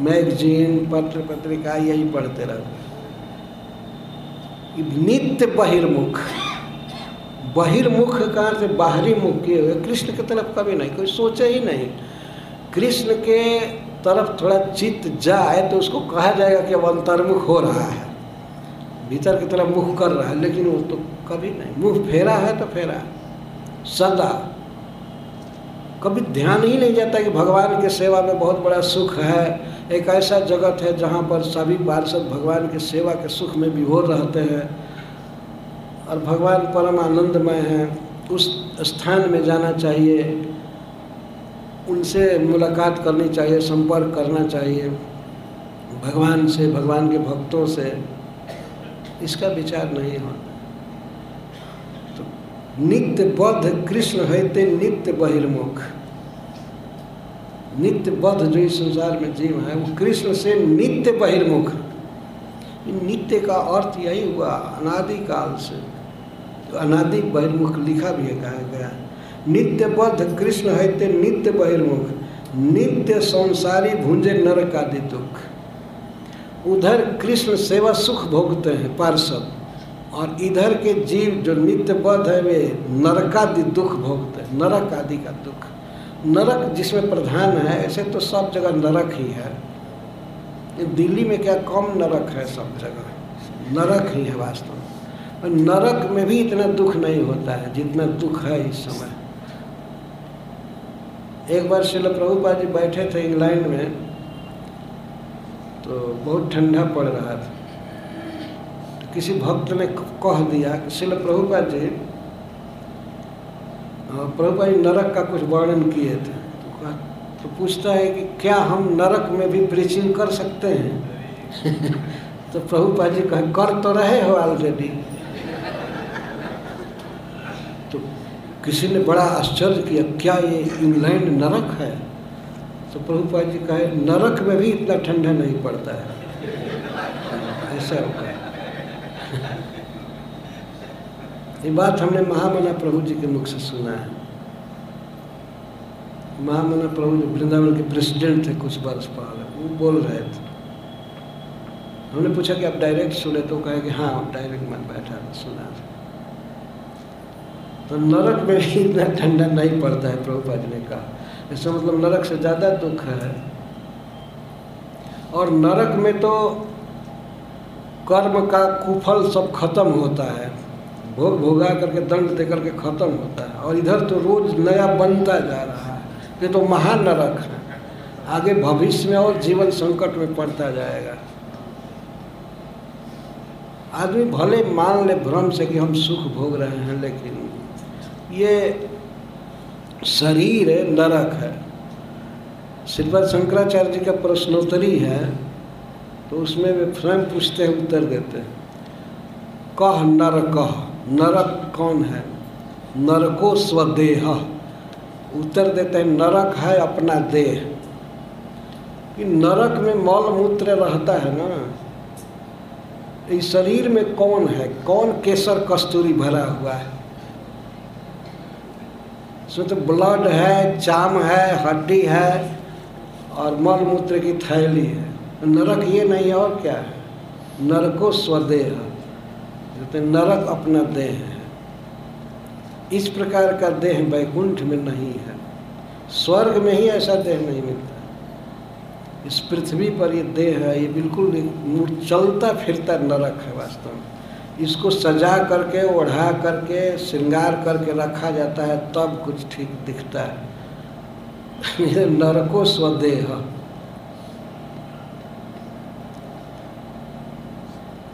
A: मैगजीन, पत्र पत्रिका यही पढ़ते रहते। नित्य बहिर्मुख। बहिर्मुख का अर्थ बाहरी मुख किए हुए। कृष्ण की तरफ़ कभी नहीं, कोई सोचे ही नहीं। कृष्ण के तरफ़ थोड़ा चित्त जाए तो उसको कहा जाएगा कि अब अंतर्मुख हो रहा है। भीतर की तरफ़ मुख कर रहा है, लेकिन वो तो कभी नहीं। मुँह फेरा है तो फेरा सदा। कभी ध्यान ही नहीं जाता कि भगवान के सेवा में बहुत बड़ा सुख है। एक ऐसा जगत है जहाँ पर सभी पार्षद भगवान के सेवा के सुख में विभोर रहते हैं और भगवान परम आनंदमय हैं। उस स्थान में जाना चाहिए। उनसे मुलाकात करनी चाहिए, संपर्क करना चाहिए। भगवान से, भगवान के भक्तों से। इसका विचार नहीं होता। नित्य बद्ध कृष्ण हैते नित्य बहिर्मुख नित्य बद्ध जो इस संसार में जीव है, वो कृष्ण से नित्य बहिर्मुख नित्य का अर्थ यही हुआ, अनादि काल से। तो अनादि बहिर्मुख लिखा भी कहा गया। नित्य बद्ध कृष्ण हैते नित्य बहिर्मुख नित्य संसारी भुंजे नरक आदि दुख। उधर कृष्ण सेवा सुख भोगते हैं, पार्षद। और इधर के जीव जो नित्य बद्ध है, वे नरकादि दुख भोगते हैं नरक आदि का दुख। नरक जिसमें प्रधान है, ऐसे तो सब जगह नरक ही है। दिल्ली में क्या कम नरक है सब जगह? नरक ही है वास्तव में। नरक में भी इतना दुख नहीं होता है, जितना दुख है इस समय। एक बार शिल प्रभुपा जी बैठे थे इंग्लैंड में तो बहुत ठंडा पड़ रहा था। किसी भक्त ने कह दिया कि शिल प्रभुपा जी प्रभुपा जी नरक का कुछ वर्णन किए थे। तो तो पूछता है कि क्या हम नरक में भी प्रीचिंग कर सकते हैं? तो प्रभुपा जी कहे, कर तो रहे हो ऑलरेडी तो किसी ने बड़ा आश्चर्य किया, क्या ये इंग्लैंड नरक है? तो प्रभुपा जी कहे, नरक में भी इतना ठंडा नहीं पड़ता है। ऐसा होगा ये बात हमने महामना प्रभु जी के मुख से सुना है। महामना प्रभु जी वृंदावन के प्रेसिडेंट थे कुछ वर्ष पहले, वो बोल रहे थे। हमने पूछा कि आप डायरेक्ट सुने तो कहे कि हाँ डायरेक्ट मैं बैठा सुना था तो नरक में भी इतना ठंडा नहीं पड़ता है प्रभुपाद ने कहा। इसका मतलब नरक से ज़्यादा दुख है। और नरक में तो कर्म का कुफल सब खत्म होता है। भोग भोगा करके दंड दे करके खत्म होता है। और इधर तो रोज नया बनता जा रहा है। ये तो महानरक है। आगे भविष्य में और जीवन संकट में पड़ता जाएगा। आदमी भले मान ले भ्रम से कि हम सुख भोग रहे हैं, लेकिन ये शरीर नरक है। श्रीपद शंकराचार्य जी का प्रश्नोत्तरी है तो उसमें वे स्वयं पूछते हैं, उत्तर देते हैं। कह नर कह नरक कौन है? नरको स्वदेह। उत्तर देते हैं, नरक है अपना देह। कि नरक में मल मूत्र रहता है ना? इस शरीर में कौन है? कौन केसर कस्तूरी भरा हुआ है? इसमें तो ब्लड है, चाम है, हड्डी है और मल मूत्र की थैली है। नरक ये नहीं और क्या है? नरको स्वदेह। कहते नरक अपना देह है, इस प्रकार का देह वैकुंठ में नहीं है। स्वर्ग में ही ऐसा देह नहीं मिलता। इस पृथ्वी पर ये देह है, ये बिल्कुल चलता फिरता नरक है वास्तव में। इसको सजा करके, ओढ़ा करके, श्रृंगार करके रखा जाता है, तब कुछ ठीक दिखता है। नरको स्वदेह।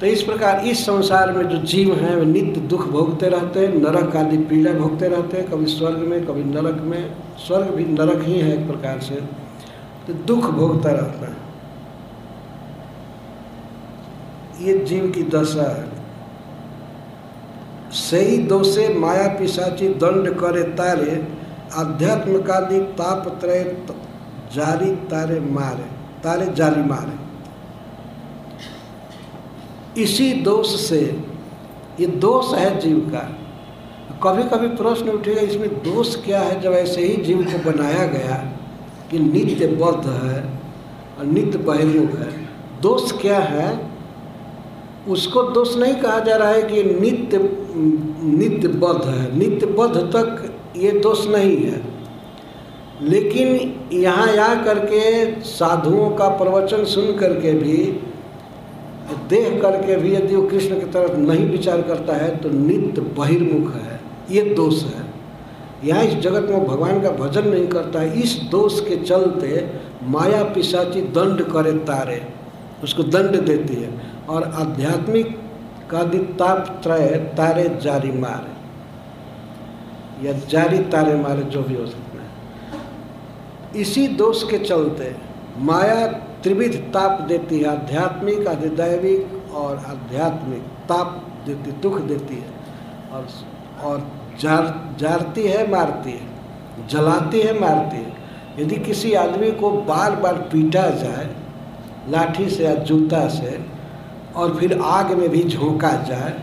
A: तो इस प्रकार इस संसार में जो जीव हैं, वे नित्य दुख भोगते रहते हैं, नरक आदि पीड़ा भोगते रहते हैं, कभी स्वर्ग में, कभी नरक में। स्वर्ग भी नरक ही है एक प्रकार से। तो दुख भोगता रहता है। ये जीव की दशा है। सही दोषे माया पिशाची दंड करे तारे आध्यात्म कादि ताप त्रय जारी तारे मारे, तारे जारी मारे। इसी दोष से, ये दोष है जीव का। कभी कभी प्रश्न उठेगा, इसमें दोष क्या है? जब ऐसे ही जीव को बनाया गया कि नित्य बद्ध है और नित्य बहिर्मुख है, दोष क्या है? उसको दोष नहीं कहा जा रहा है कि नित्य नित्य बद्ध है। नित्य बद्ध तक ये दोष नहीं है। लेकिन यहाँ आ करके साधुओं का प्रवचन सुन करके भी देख करके भी यदि वो कृष्ण की तरफ़ नहीं विचार करता है तो नित्य बहिर्मुख है, ये दोष है। यहाँ इस जगत में भगवान का भजन नहीं करता है। इस दोष के चलते माया पिशाची दंड करे तारे, उसको दंड देती है और आध्यात्मिक का ताप त्रय तारे जारी मारे। या जारी तारे मारे, जो भी हो सकता है। इसी दोष के चलते माया त्रिविध ताप देती है, आध्यात्मिक अधिदैविक और आध्यात्मिक ताप देती, दुख देती है। और और जार, जारती है, मारती है, जलाती है, मारती है। यदि किसी आदमी को बार बार पीटा जाए, लाठी से या जूता से, और फिर आग में भी झोंका जाए,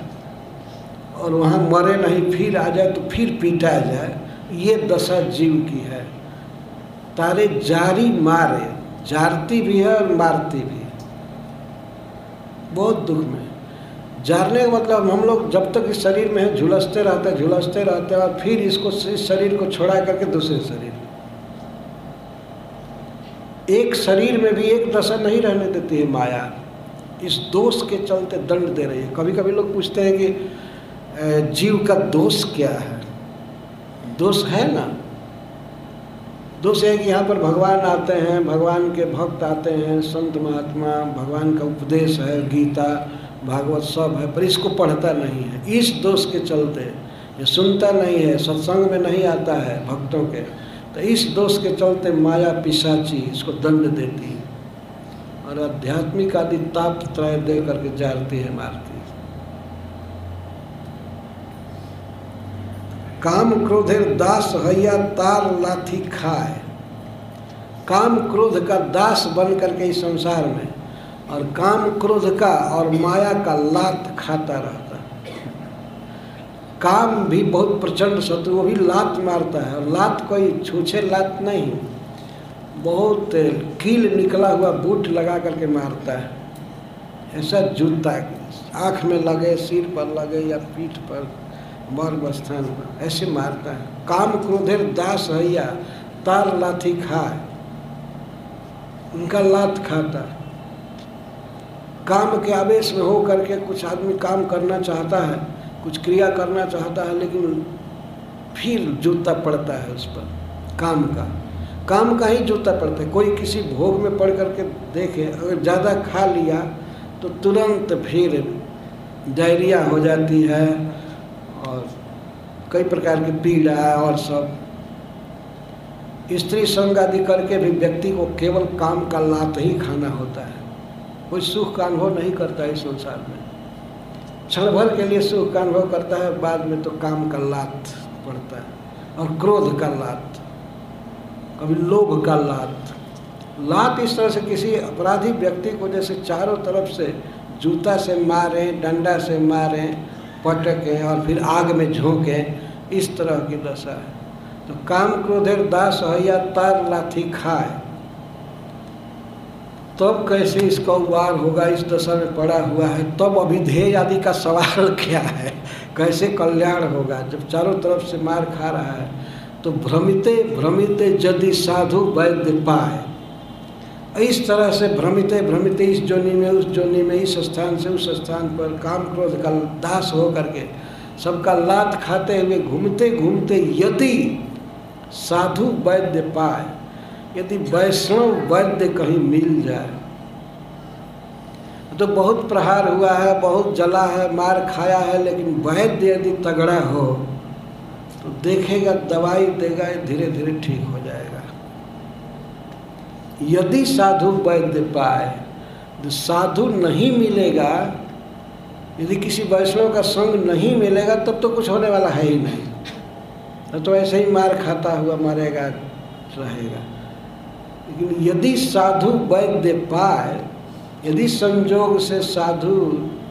A: और वहाँ मरे नहीं, फिर आ जाए तो फिर पीटा जाए, ये दशा जीव की है। तारे जारी मारे जारती भी है और मारती भी है। बहुत दुख में। जारने का मतलब हम लोग जब तक इस शरीर में है, झुलसते रहते हैं, झुलसते रहते हैं, और फिर इसको इस शरीर को छोड़ा करके दूसरे शरीर एक शरीर में भी एक दशा नहीं रहने देती है माया। इस दोष के चलते दंड दे रही है। कभी कभी लोग पूछते हैं कि जीव का दोष क्या है? दोष है ना? है कि यहाँ पर भगवान आते हैं, भगवान के भक्त आते हैं, संत महात्मा, भगवान का उपदेश है, गीता, भागवत सब है, पर इसको पढ़ता नहीं है। इस दोष के चलते ये सुनता नहीं है, सत्संग में नहीं आता है भक्तों के। तो इस दोष के चलते माया पिशाची इसको दंड देती है। और आध्यात्मिक आदि ताप त्रय दे करके जारती है मारती है काम क्रोधेर दास हैया तार लाथी खाए। काम क्रोध का दास बन करके इस संसार में, और काम क्रोध का और माया का लात खाता रहता। काम भी बहुत प्रचंड शत्रु, वो भी लात मारता है, और लात कोई छूछे लात नहीं। बहुत कील निकला हुआ बूट लगा करके मारता है। ऐसा जूता आँख में लगे, सिर पर लगे या पीठ पर। मर्म स्थान ऐसे मारता है। काम क्रोधेर दास हैया तार लाठी खाए। उनका लात खाता है। काम के आवेश में हो करके कुछ आदमी काम करना चाहता है, कुछ क्रिया करना चाहता है, लेकिन फिर जूता पड़ता है उस पर, काम का। काम का ही जूता पड़ता है। कोई किसी भोग में पड़ करके देखे, अगर ज़्यादा खा लिया तो तुरंत फिर डायरिया हो जाती है कई प्रकार की पीड़ा और सब। स्त्री संग आदि करके भी व्यक्ति को केवल काम का लात ही खाना होता है। कोई सुख का अनुभव नहीं करता इस संसार में। क्षण भर के लिए सुख का अनुभव करता है, बाद में तो काम का लात पड़ता है और क्रोध का लात, कभी लोभ का लात। लात इस तरह से किसी अपराधी व्यक्ति को जैसे चारों तरफ़ से जूता से मारें, डंडा से मारें पटकें और फिर आग में झोंकें, इस तरह की दशा है। तो काम क्रोधेर दास है या तार लाठी खाए। तब तो कैसे इसका उबार होगा, इस दशा में पड़ा हुआ है? तब तो अभिधेय आदि का सवाल क्या है? कैसे कल्याण होगा? जब चारों तरफ़ से मार खा रहा है तो भ्रमिते भ्रमिते यदि साधु वैद्य पाए इस तरह से भ्रमिते भ्रमिते इस जोनी में, उस जोनी में, इस स्थान से, उस स्थान पर काम क्रोध का दास हो करके सबका लात खाते हुए घूमते घूमते यदि साधु वैद्य पाए, यदि वैष्णव वैद्य कहीं मिल जाए। तो बहुत प्रहार हुआ है, बहुत जला है, मार खाया है, लेकिन वैद्य यदि तगड़ा हो तो देखेगा, दवाई देगा धीरे धीरे ठीक हो जाएगा। यदि साधु वैद्य पाए तो साधु नहीं मिलेगा। यदि किसी वैष्णव का संग नहीं मिलेगा, तब तो कुछ होने वाला है ही नहीं। तो ऐसे ही मार खाता हुआ मरेगा, रहेगा। लेकिन यदि साधु वैद्य पाए, यदि संजोग से साधु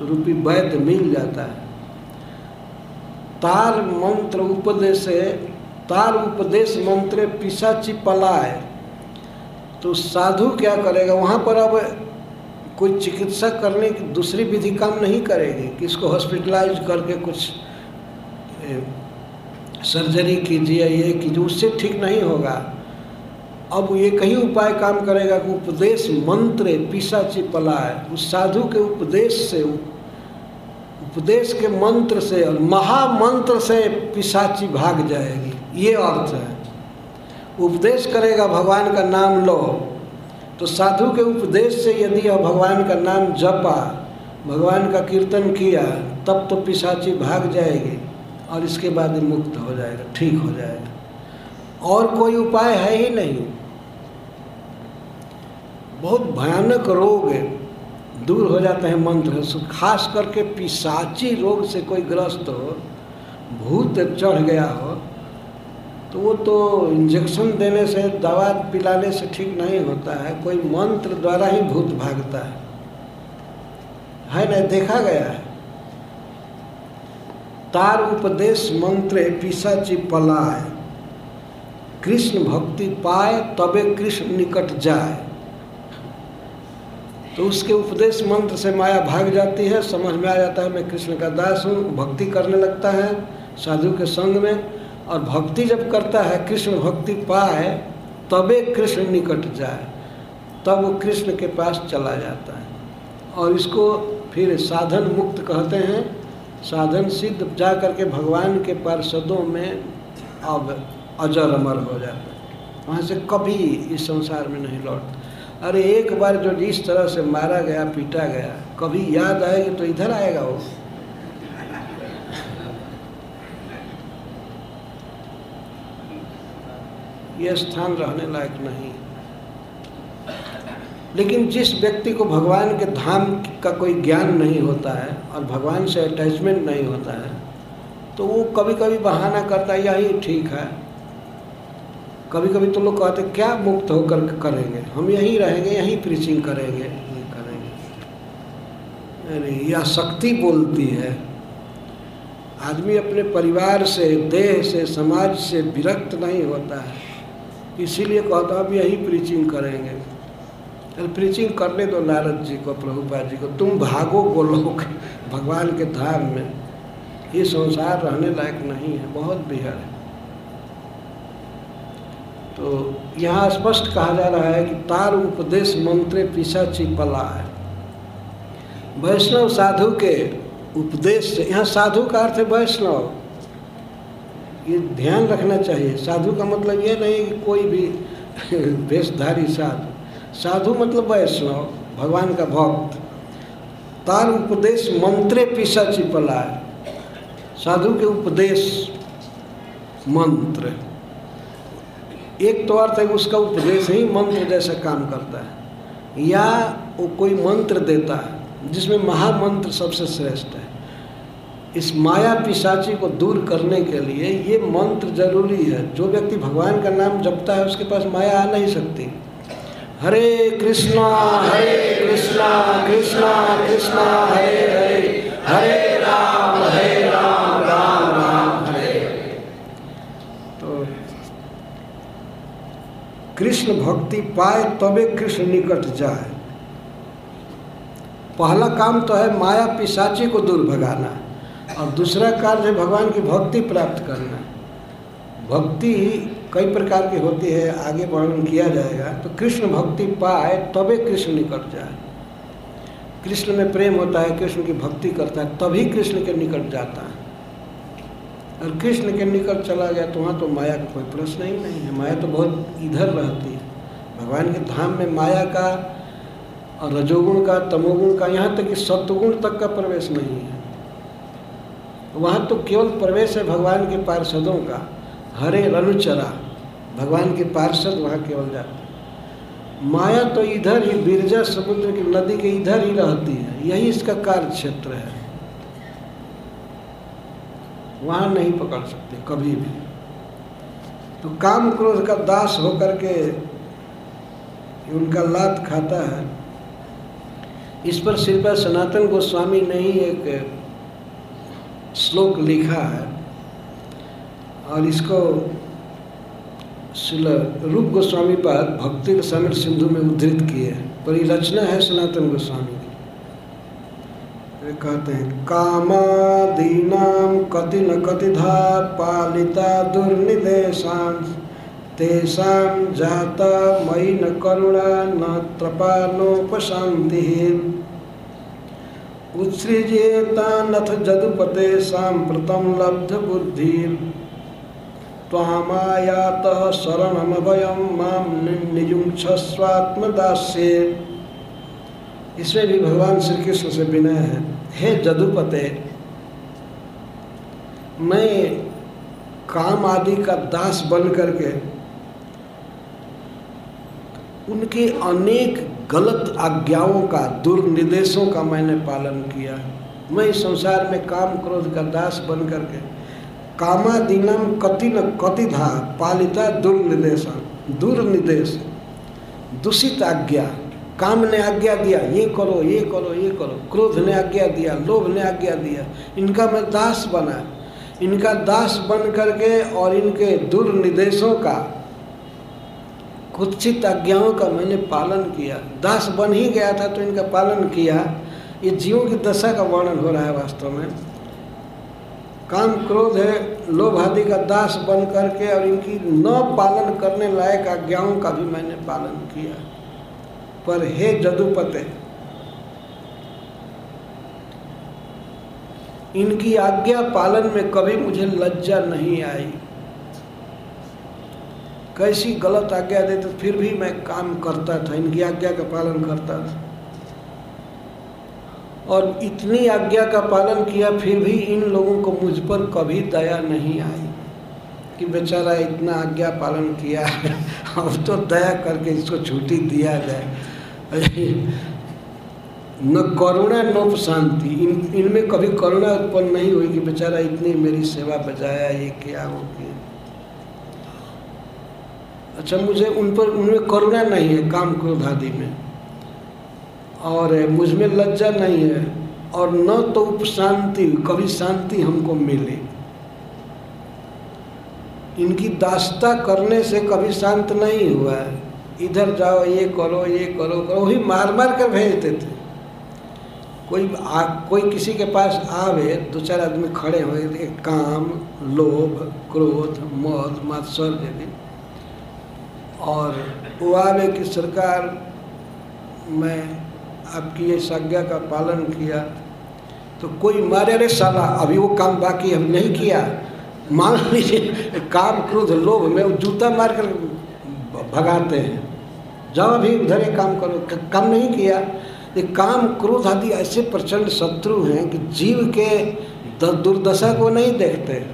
A: रूपी वैद्य मिल जाता है, तार मंत्र उपदेश तार उपदेश मंत्र पिशाची पलाए तो साधु क्या करेगा? वहाँ पर अब कोई चिकित्सा करने की दूसरी विधि काम नहीं करेगी। कि इसको हॉस्पिटलाइज करके कुछ सर्जरी कीजिए, ये कीजिए, उससे ठीक नहीं होगा। अब ये कहीं उपाय काम करेगा कि उपदेश मंत्र पिशाची पलाए उस साधु के उपदेश से, उपदेश के मंत्र से और महामंत्र से पिशाची भाग जाएगी। ये अर्थ है। उपदेश करेगा, भगवान का नाम लो। तो साधु के उपदेश से यदि यह भगवान का नाम जपा, भगवान का कीर्तन किया, तब तो पिशाची भाग जाएगी और इसके बाद मुक्त हो जाएगा, ठीक हो जाएगा। और कोई उपाय है ही नहीं। बहुत भयानक रोग दूर हो जाते हैं मंत्र खास करके पिशाची रोग से कोई ग्रस्त हो, भूत चढ़ गया हो तो वो तो इंजेक्शन देने से, दवा पिलाने से ठीक नहीं होता है। कोई मंत्र द्वारा ही भूत भागता है। है ना? देखा गया है। तार उपदेश मंत्र पिशाची पलाए कृष्ण भक्ति पाए, तबे कृष्ण निकट जाए। तो उसके उपदेश मंत्र से माया भाग जाती है, समझ में आ जाता है, मैं कृष्ण का दास हूँ, भक्ति करने लगता है, साधु के संग में। और भक्ति जब करता है, कृष्ण भक्ति पाए, तबे कृष्ण निकट जाए। तब वो कृष्ण के पास चला जाता है। और इसको फिर साधन मुक्त कहते हैं। साधन सिद्ध जा करके भगवान के पार्षदों में अब अजर अमर हो जाता है। वहाँ से कभी इस संसार में नहीं लौटता अरे एक बार जो जिस तरह से मारा गया, पीटा गया, कभी याद आएगी तो इधर आएगा वो। यह स्थान रहने लायक नहीं। लेकिन जिस व्यक्ति को भगवान के धाम का कोई ज्ञान नहीं होता है और भगवान से अटैचमेंट नहीं होता है तो वो कभी कभी बहाना करता है, यही ठीक है। कभी कभी तो लोग कहते क्या मुक्त होकर करेंगे? हम यहीं रहेंगे, यहीं प्रीचिंग करेंगे। करेंगे। अरे यह शक्ति बोलती है। आदमी अपने परिवार से, देह से, समाज से विरक्त नहीं होता है। इसीलिए कहता अब यही प्रीचिंग करेंगे। चल प्रीचिंग करने दो नारद जी को, प्रभुपाद जी को। तुम भागो गोलोक भगवान के धाम में। ये संसार रहने लायक नहीं है, बहुत बिहड़ है। तो यहाँ स्पष्ट कहा जा रहा है कि तार उपदेश मंत्र पिशाची चिपला है। वैष्णव साधु के उपदेश से, यहाँ साधु का अर्थ है वैष्णव। ये ध्यान रखना चाहिए। साधु का मतलब ये नहीं कि कोई भी वेशधारी साधु। साधु मतलब वैष्णव, भगवान का भक्त। तार उपदेश मंत्रे पिशाची पला है। साधु के उपदेश मंत्र। एक तो अर्थ है उसका उपदेश ही मंत्र जैसा काम करता है। या वो कोई मंत्र देता है, जिसमें महामंत्र सबसे श्रेष्ठ है। इस माया पिशाची को दूर करने के लिए ये मंत्र ज़रूरी है। जो व्यक्ति भगवान का नाम जपता है, उसके पास माया आ नहीं सकती। हरे कृष्णा हरे कृष्णा कृष्णा कृष्णा, हरे हरे हरे राम हरे राम राम राम, हरे। तो कृष्ण भक्ति पाए तबे कृष्ण निकट जाए। पहला काम तो है माया पिशाची को दूर भगाना। और दूसरा कार्य है भगवान की भक्ति प्राप्त करना। भक्ति कई प्रकार की होती है, आगे वर्णन किया जाएगा। तो कृष्ण भक्ति पाए, तबे कृष्ण निकट जाए। कृष्ण में प्रेम होता है, कृष्ण की भक्ति करता है, तभी कृष्ण के निकट जाता है। और कृष्ण के निकट चला गया तो वहाँ तो माया का कोई प्रश्न ही नहीं है। माया तो बहुत इधर रहती है। भगवान के धाम में माया का और रजोगुण का, तमोगुण का, यहाँ तक कि सत्वगुण तक का प्रवेश नहीं है। वहाँ तो केवल प्रवेश है भगवान के पार्षदों का, हरे रनुचरा, भगवान के पार्षद वहाँ केवल जाते माया तो इधर ही, बिरजा समुद्र की, नदी के इधर ही रहती है, यही इसका कार्य क्षेत्र है। वहाँ नहीं पकड़ सकते कभी भी। तो काम क्रोध का दास होकर के उनका लात खाता है। इस पर श्रीपा सनातन गोस्वामी ने ही एक श्लोक लिखा है और इसको रूप गोस्वामी पाद भक्ति के शामिल सिंधु में उद्धृत किए पर ये रचना है सनातन गोस्वामी की। कहते हैं, कामादीनाम कति न कतिधा पालिता दुर्निदेशान तेषां जाता मयि न करुणा न त्रपानोपशांति उत्सृजेतानथ जदुपते साम्प्रतं लब्ध बुद्धि। त्वामायातः शरणमभयं माँ नियुङ्क्षस्वात्मदास्ये। इसमें भी भगवान श्री कृष्ण से विनय है। हे जदुपते, मैं काम आदि का दास बन करके उनके अनेक गलत आज्ञाओं का, दुर्निर्देशों का मैंने पालन किया। मैं इस संसार में काम क्रोध का दास बन करके कामादीनम कति न कतिधा पालिता दुर्निर्देशन दुर्निर्देश, दूषित आज्ञा, काम ने आज्ञा दिया, ये करो ये करो ये करो, क्रोध ने आज्ञा दिया, लोभ ने आज्ञा दिया, इनका मैं दास बना। इनका दास बन करके और इनके दुर्निर्देशों का कुत्सित आज्ञाओं का मैंने पालन किया। दास बन ही गया था तो इनका पालन किया। ये जीवों की दशा का वर्णन हो रहा है वास्तव में। काम क्रोध है, लोभ आदि का दास बन करके और इनकी न पालन करने लायक आज्ञाओं का भी मैंने पालन किया। पर हे जदुपते, इनकी आज्ञा पालन में कभी मुझे लज्जा नहीं आई। कैसी गलत आज्ञा देते फिर भी मैं काम करता था, इनकी आज्ञा का पालन करता था। और इतनी आज्ञा का पालन किया, फिर भी इन लोगों को मुझ पर कभी दया नहीं आई कि बेचारा इतना आज्ञा पालन किया है। अब तो दया करके इसको छुट्टी दिया जाए। न करुणा, न शांति। इन, इनमें कभी करुणा उत्पन्न नहीं हुई कि बेचारा इतनी मेरी सेवा बजाया, ये क्या हो किया। अच्छा मुझे उन पर उनमें करुणा नहीं है काम क्रोध आदि में। और मुझमें लज्जा नहीं है। और न तो उपशांति कभी शांति हमको मिले। इनकी दास्ता करने से कभी शांत नहीं हुआ। है इधर जाओ ये करो ये करो करो। वही मार मार कर भेजते थे। कोई आ, कोई किसी के पास आवे दो चार आदमी खड़े हुए काम लोभ क्रोध मौत मात्सर्य और वो आवे कि सरकार मैं आपकी इस आज्ञा का पालन किया तो कोई मारे रे साला, अभी वो काम बाकी हम नहीं किया। मान लीजिए, काम क्रोध लोभ में वो जूता मार कर भगाते हैं। जाओ अभी उधर एक काम करो काम नहीं किया। ये काम क्रोध आदि ऐसे प्रचंड शत्रु हैं कि जीव के दुर्दशा को नहीं देखते।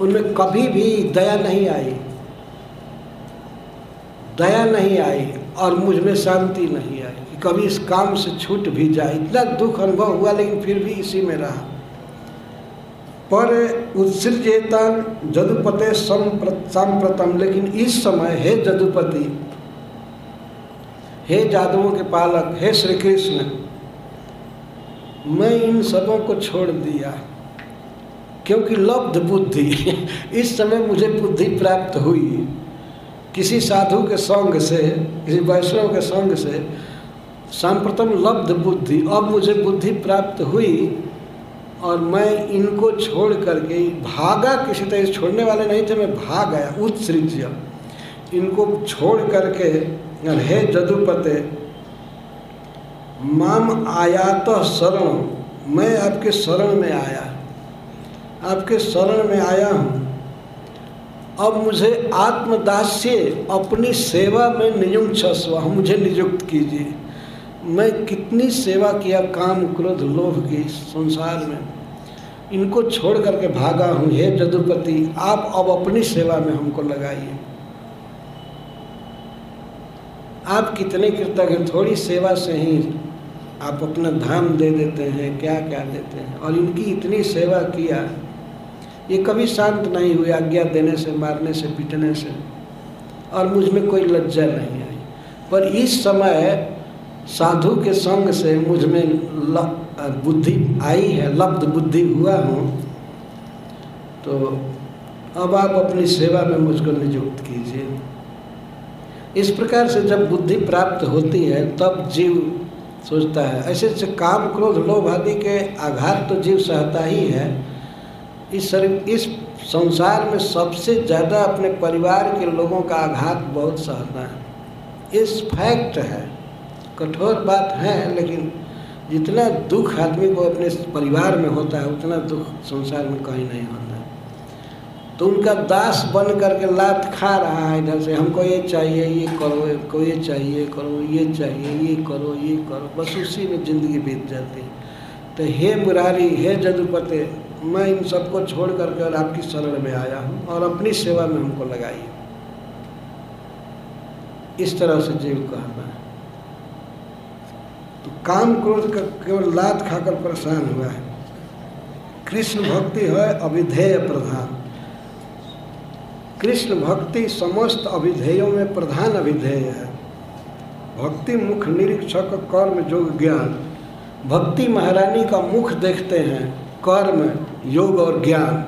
A: उनमें कभी भी दया नहीं आई। दया नहीं आई और मुझमें शांति नहीं आई कि कभी इस काम से छूट भी जाए। इतना दुख अनुभव हुआ, लेकिन फिर भी इसी में रहा। पर उत्सृजेतन जदुपते सांप्रतम, लेकिन इस समय हे जदुपति, हे जादुओं के पालक, हे श्री कृष्ण मैं इन सबों को छोड़ दिया, क्योंकि लब्ध बुद्धि, इस समय मुझे बुद्धि प्राप्त हुई। किसी साधु के संग से, किसी वैष्णव के संग से सांप्रतम लब्ध बुद्धि, अब मुझे बुद्धि प्राप्त हुई और मैं इनको छोड़ करके, भागा किसी तरह छोड़ने वाले नहीं थे, मैं भाग गया उत्सृज्य। इनको छोड़ करके हे जदुपते, माम आयात शरण, मैं आपके शरण में आया, आपके शरण में आया हूँ। अब मुझे आत्मदास्य अपनी सेवा में नियुक्त छस्व मुझे नियुक्त कीजिए। मैं कितनी सेवा किया, काम, क्रोध, लोभ की संसार में। इनको छोड़ करके भागा हूँ। हे जदुपति, आप अब अपनी सेवा में हमको लगाइए। आप कितने कृतज्ञ, थोड़ी सेवा से ही आप अपना धाम दे देते हैं क्या क्या देते हैं। और इनकी इतनी सेवा किया ये कभी शांत नहीं हुए आज्ञा देने से, मारने से, पीटने से। और मुझमें कोई लज्जा नहीं आई। पर इस समय साधु के संग से मुझमें बुद्धि आई है, लब्ध बुद्धि हुआ हूँ। तो अब आप अपनी सेवा में मुझको नियुक्त कीजिए। इस प्रकार से जब बुद्धि प्राप्त होती है, तब जीव सोचता है। ऐसे काम क्रोध, लोभ आदि के आघात तो जीव सहता ही है। इस शरीर, इस संसार में सबसे ज़्यादा अपने परिवार के लोगों का आघात बहुत सहता है। इस फैक्ट है, कठोर बात है, लेकिन जितना दुख आदमी को अपने परिवार में होता है, उतना दुख संसार में कहीं नहीं होता। तो उनका दास बन करके लात खा रहा है इधर से, हमको ये चाहिए, ये करो को ये चाहिए, करो, ये चाहिए, ये करो ये करो, बस उसी में ज़िंदगी बीत जाती है। तो हे मुरारी, हे जदुपते मैं इन सबको छोड़ करके और आपकी शरण में आया हूँ और अपनी सेवा में हमको लगाइए इस तरह से जीव कहना तो काम क्रोध का केवल लात खाकर परेशान हुआ है। कृष्ण भक्ति है अभिधेय प्रधान। कृष्ण भक्ति समस्त अभिधेयों में प्रधान अभिधेय है। भक्ति मुख निरीक्षक कर्म जोग ज्ञान। भक्ति महारानी का मुख देखते हैं, कर्म योग और ज्ञान।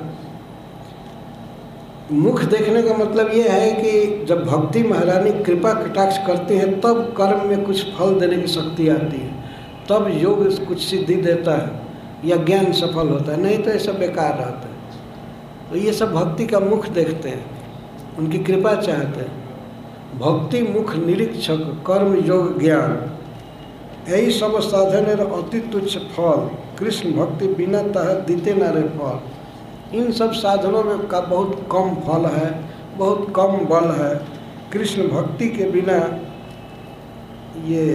A: मुख देखने का मतलब ये है कि जब भक्ति महारानी कृपा कटाक्ष करती है, तब कर्म में कुछ फल देने की शक्ति आती है। तब योग कुछ सिद्धि देता है या ज्ञान सफल होता है। नहीं तो सब बेकार रहता है। तो ये सब भक्ति का मुख देखते हैं। उनकी कृपा चाहते हैं। भक्ति, मुख, निरीक्षक, कर्म, योग, ज्ञान। यही सब साधन अति तुच्छ फल। कृष्ण भक्ति बिना तह दीते न रे फल। इन सब साधनों में का बहुत कम फल है, बहुत कम बल है। कृष्ण भक्ति के बिना ये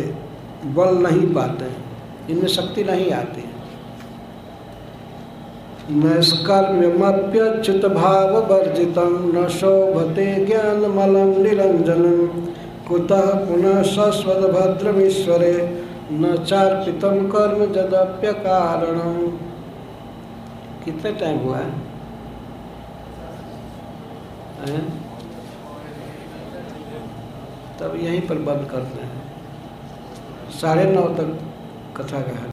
A: बल नहीं पाते, इनमें शक्ति नहीं आती। नैष्कर्म्यमप्यच्युत भाव वर्जित, न शोभते ज्ञान मलम निरंजन कुतः पुनः सस्वदभद्रमीश्वरे न चार्पितम कर्म जदप्य कारण। कितना टाइम हुआ है? तब यहीं पर बंद करते हैं। साढ़े नौ तक कथा का